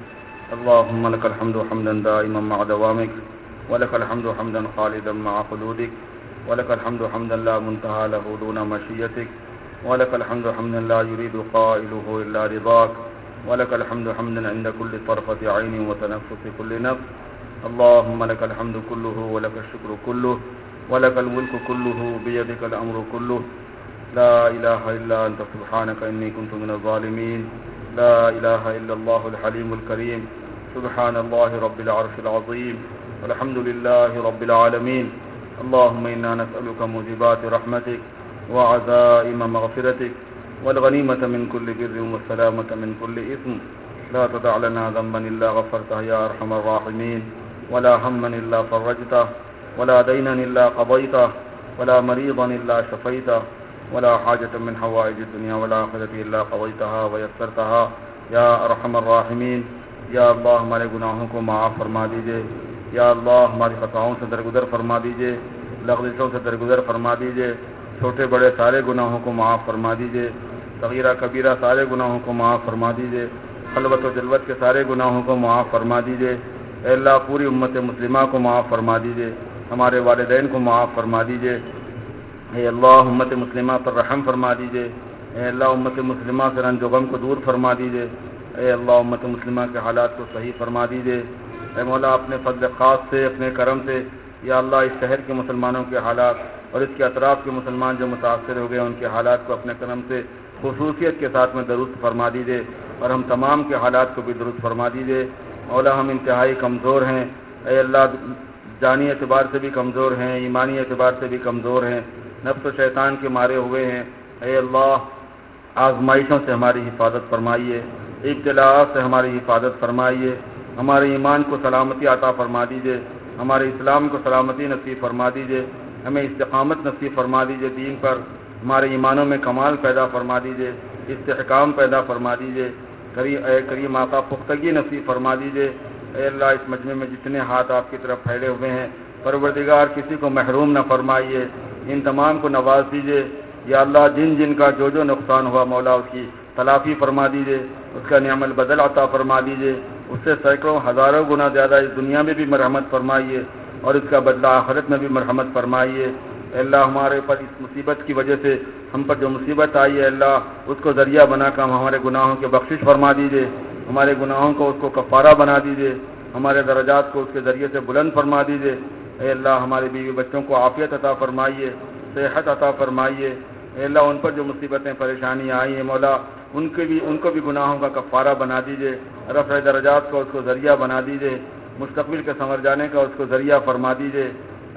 اللهم لك الحمد حمدا دائما مع دوامك، ولك الحمد حمدا خالدا مع خلودك ولك الحمد حمدا لا منتهى له دون مشيتك، ولك الحمد حمدا لا يريد قائله إلا رضاك، ولك الحمد حمدا عند كل طرفة عين وتنفس كل نفس. اللهم لك الحمد كله ولك الشكر كله ولك الملك كله بيدك الأمر كله. لا إله إلا أنت، سبحانك إني كنت من الظالمين. لا إله إلا الله الحليم الكريم. سبحان الله رب العرش العظيم. والحمد لله رب العالمين. اللهم إنا نسألك موجبات رحمتك وعزائم مغفرتك والغنيمة من كل بر والسلامة من كل إثم. لا تدع لنا ذنبا إلا غفرته يا أرحم الراحمين. ولا هما إلا فرجته، ولا دينا إلا قضيته، ولا مريضا إلا شفيته، ولا حاجة من حوائج الدنيا والآخرة إلا قضيتها ويسرتها. يا أرحم الراحمين یا اللہ ہمارے گناہوں کو معاف فرما دیجیے یا اللہ ہماری خطاؤں سے درگزر فرما دیجیے، لغزشوں سے درگزر فرما دیجیے، چھوٹے بڑے سارے گناہوں کو معاف فرما دیجیے، صغیرہ کبیرہ سارے گناہوں کو معاف فرما دیجیے، خلوت و جلوت کے سارے گناہوں کو معاف فرما دیجیے اے اللہ پوری امت مسلمہ کو معاف فرما دیجیے، ہمارے والدین کو معاف فرما دیجیے۔ اے اللہ امت مسلمہ پر رحم فرما دیجیے۔ اے اللہ امت مسلمہ سے رنج و غم کو دور فرما دیجیے۔ اے اللہ امت مسلمہ کے حالات کو صحیح فرما دیجیے۔ اے مولا اپنے فضل خاص سے، اپنے کرم سے یا اللہ اس شہر کے مسلمانوں کے حالات اور اس کے اطراف کے مسلمان جو متاثر ہو گئے ان کے حالات کو اپنے کرم سے خصوصیت کے ساتھ میں درست فرما دیجیے اور ہم تمام کے حالات کو بھی درست فرما دیجیے مولا ہم انتہائی کمزور ہیں۔ اے اللہ، جانی اعتبار سے بھی کمزور ہیں، ایمانی اعتبار سے بھی کمزور ہیں۔ نفس و شیطان کے مارے ہوئے ہیں۔ اے اللہ، آزمائشوں سے ہماری حفاظت فرمائیے۔ ابتلاعات سے ہماری حفاظت فرمائیے۔ ہمارے ایمان کو سلامتی عطا فرما دیجیے ہمارے اسلام کو سلامتی نصیب فرما دیجیے ہمیں استقامت نصیب فرما دیجیے دین پر۔ ہمارے ایمانوں میں کمال پیدا فرما دیجیے استحکام پیدا فرما دیجیے کری اے کریم آقا پختگی نصیب فرما دیجیے اے اللہ، اس مجمع میں جتنے ہاتھ آپ کی طرف پھیلے ہوئے ہیں، پروردگار، کسی کو محروم نہ فرمائیے۔ ان تمام کو نواز دیجیے یا اللہ، جن جن کا جو جو نقصان ہوا، مولا، اس کی تلافی فرما دیجیے اس کا نعم البدل عطا فرما دیجیے اس سے سینکڑوں، ہزاروں گنا زیادہ اس دنیا میں بھی مرحمت فرمائیے۔ اور اس کا بدلہ آخرت میں بھی مرحمت فرمائیے۔ اللہ ہمارے اوپر اس مصیبت کی وجہ سے ہم پر جو مصیبت آئی ہے اللہ، اس کو ذریعہ بنا کر ہمارے گناہوں کے بخشش فرما دیجیے ہمارے گناہوں کو اس کو کفارہ بنا دیجیے ہمارے درجات کو اس کے ذریعے سے بلند فرما دیجیے اے اللہ، ہمارے بیوی بچوں کو عافیت عطا فرمائیے، صحت عطا فرمائیے۔ اے اللہ، ان پر جو مصیبتیں پریشانیاں آئی ہیں مولا، ان کے بھی، ان کو بھی گناہوں کا کفارہ بنا دیجیے رفع درجات کو اس کو ذریعہ بنا دیجیے مستقبل کے سنور جانے کا اس کو ذریعہ فرما دیجیے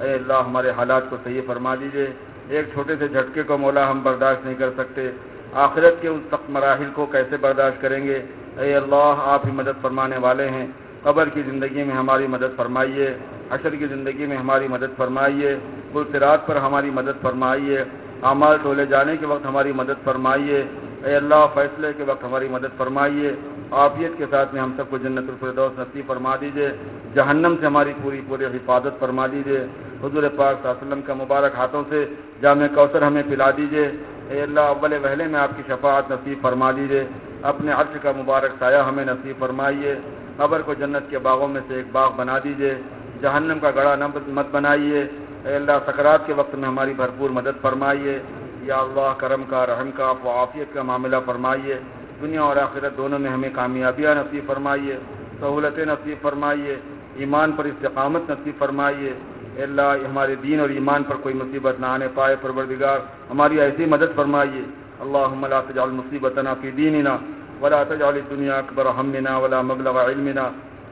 اے اللہ ہمارے حالات کو صحیح فرما دیجیے ایک چھوٹے سے جھٹکے کو مولا ہم برداشت نہیں کر سکتے۔ آخرت کے اس تخت مراحل کو کیسے برداشت کریں گے؟ اے اللہ، آپ ہی مدد فرمانے والے ہیں۔ قبر کی زندگی میں ہماری مدد فرمائیے۔ عشر کی زندگی میں ہماری مدد فرمائیے۔ پرسرات پر ہماری مدد فرمائیے۔ اعمال تولے جانے کے وقت ہماری مدد فرمائیے۔ اے اللہ، فیصلے کے وقت ہماری مدد فرمائیے۔ عافیت کے ساتھ میں ہم سب کو جنت الفردوس نصیب فرما دیجیے جہنم سے ہماری پوری پوری حفاظت فرما دیجیے حضور پاک صلی اللہ علیہ وسلم کا مبارک ہاتھوں سے جامع کوثر ہمیں پلا دیجیے اے اللہ، اول وہلے میں آپ کی شفاعت نصیب فرما دیجیے اپنے عرش کا مبارک سایہ ہمیں نصیب فرمائیے۔ قبر کو جنت کے باغوں میں سے ایک باغ بنا دیجیے جہنم کا گڑا مت بنائیے۔ اے اللہ، سکرات کے وقت میں ہماری بھرپور مدد فرمائیے۔ یا اللہ، کرم کا، رحم کا وعافیت کا معاملہ فرمائیے۔ دنیا اور آخرت دونوں میں ہمیں کامیابیاں نصیب فرمائیے، سہولتیں نصیب فرمائیے، ایمان پر استقامت نصیب فرمائیے۔ اے اللہ، ہمارے دین اور ایمان پر کوئی مصیبت نہ آنے پائے، پروردگار، ہماری ایسی مدد فرمائیے۔ اللہ لا تجعل مصیبتنا فی دیننا ولا تجعل الدنیا اکبر همنا ولا مبلغ علمنا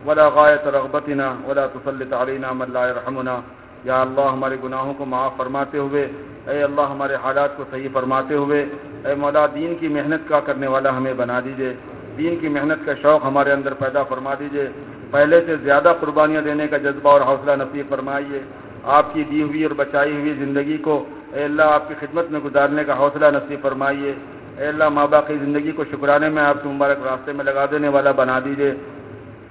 ولا غایت رغبتنا ولا تسلط علينا من لا يرحمنا یا اللہ ہمارے گناہوں کو معاف فرماتے ہوئے، اے اللہ ہمارے حالات کو صحیح فرماتے ہوئے، اے مولا دین کی محنت کا کرنے والا ہمیں بنا دیجیے دین کی محنت کا شوق ہمارے اندر پیدا فرما دیجیے پہلے سے زیادہ قربانیاں دینے کا جذبہ اور حوصلہ نصیب فرمائیے، آپ کی دی ہوئی اور بچائی ہوئی زندگی کو، اے اللہ آپ کی خدمت میں گزارنے کا حوصلہ نصیب فرمائیے، اے اللہ ماں باپ کی زندگی کو شکرانے میں آپ کے مبارک راستے میں لگا دینے والا بنا دیجیے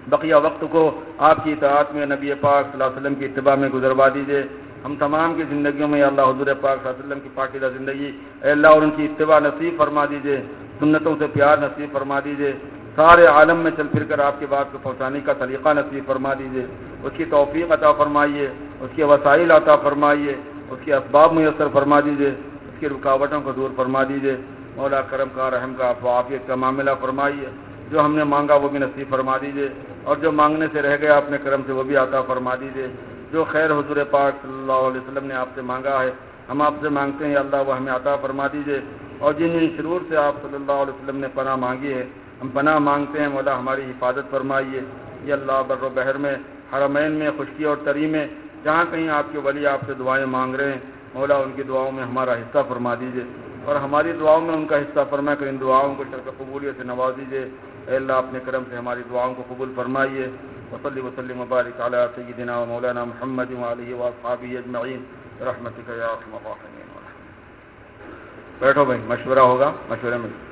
بقیہ وقت کو آپ کی اطاعت میں نبی پاک صلی اللہ علیہ وسلم کی اتباع میں گزروا دیجیے ہم تمام کی زندگیوں میں اللہ حضور پاک صلی اللہ علیہ وسلم کی پاکیزہ زندگی، اے اللہ اور ان کی اتباع نصیب فرما دیجیے سنتوں سے پیار نصیب فرما دیجیے سارے عالم میں چل پھر کر آپ کی بات کو پہنچانے کا طریقہ نصیب فرما دیجیے اس کی توفیق عطا فرمائیے، اس کے وسائل عطا فرمائیے، اس کے اسباب میسر فرما دیجیے اس کی رکاوٹوں کو دور فرما دیجیے مولا کرم کا، رحم کا عافیت کا معاملہ فرمائیے۔ جو ہم نے مانگا وہ بھی نصیب فرما دیجیے اور جو مانگنے سے رہ گیا اپنے کرم سے وہ بھی عطا فرما دیجیے جو خیر حضور پاک صلی اللہ علیہ وسلم نے آپ سے مانگا ہے ہم آپ سے مانگتے ہیں اللہ وہ ہمیں عطا فرما دیجیے اور جن جن شرور سے آپ صلی اللہ علیہ وسلم نے پناہ مانگی ہے ہم پناہ مانگتے ہیں مولا ہماری حفاظت فرمائیے یہ اللہ بر و بحر میں، حرمین میں، خشکی اور تری میں، جہاں کہیں آپ کے ولی آپ سے دعائیں مانگ رہے ہیں، مولا ان کی دعاؤں میں ہمارا حصہ فرما دیجیے اور ہماری دعاؤں میں ان کا حصہ فرما کر ان دعاؤں کو شرک قبولیت سے نواز دیجیے اے اللہ، اپنے کرم سے ہماری دعاؤں کو قبول فرمائیے۔ وصلی وسلم مبارک علیہ سیدنا و مولانا محمد علیہ واصحابہ اجمعین۔ رحمتک یا رحم الراحمین۔ بیٹھو بھائی، مشورہ ہوگا مشورے میں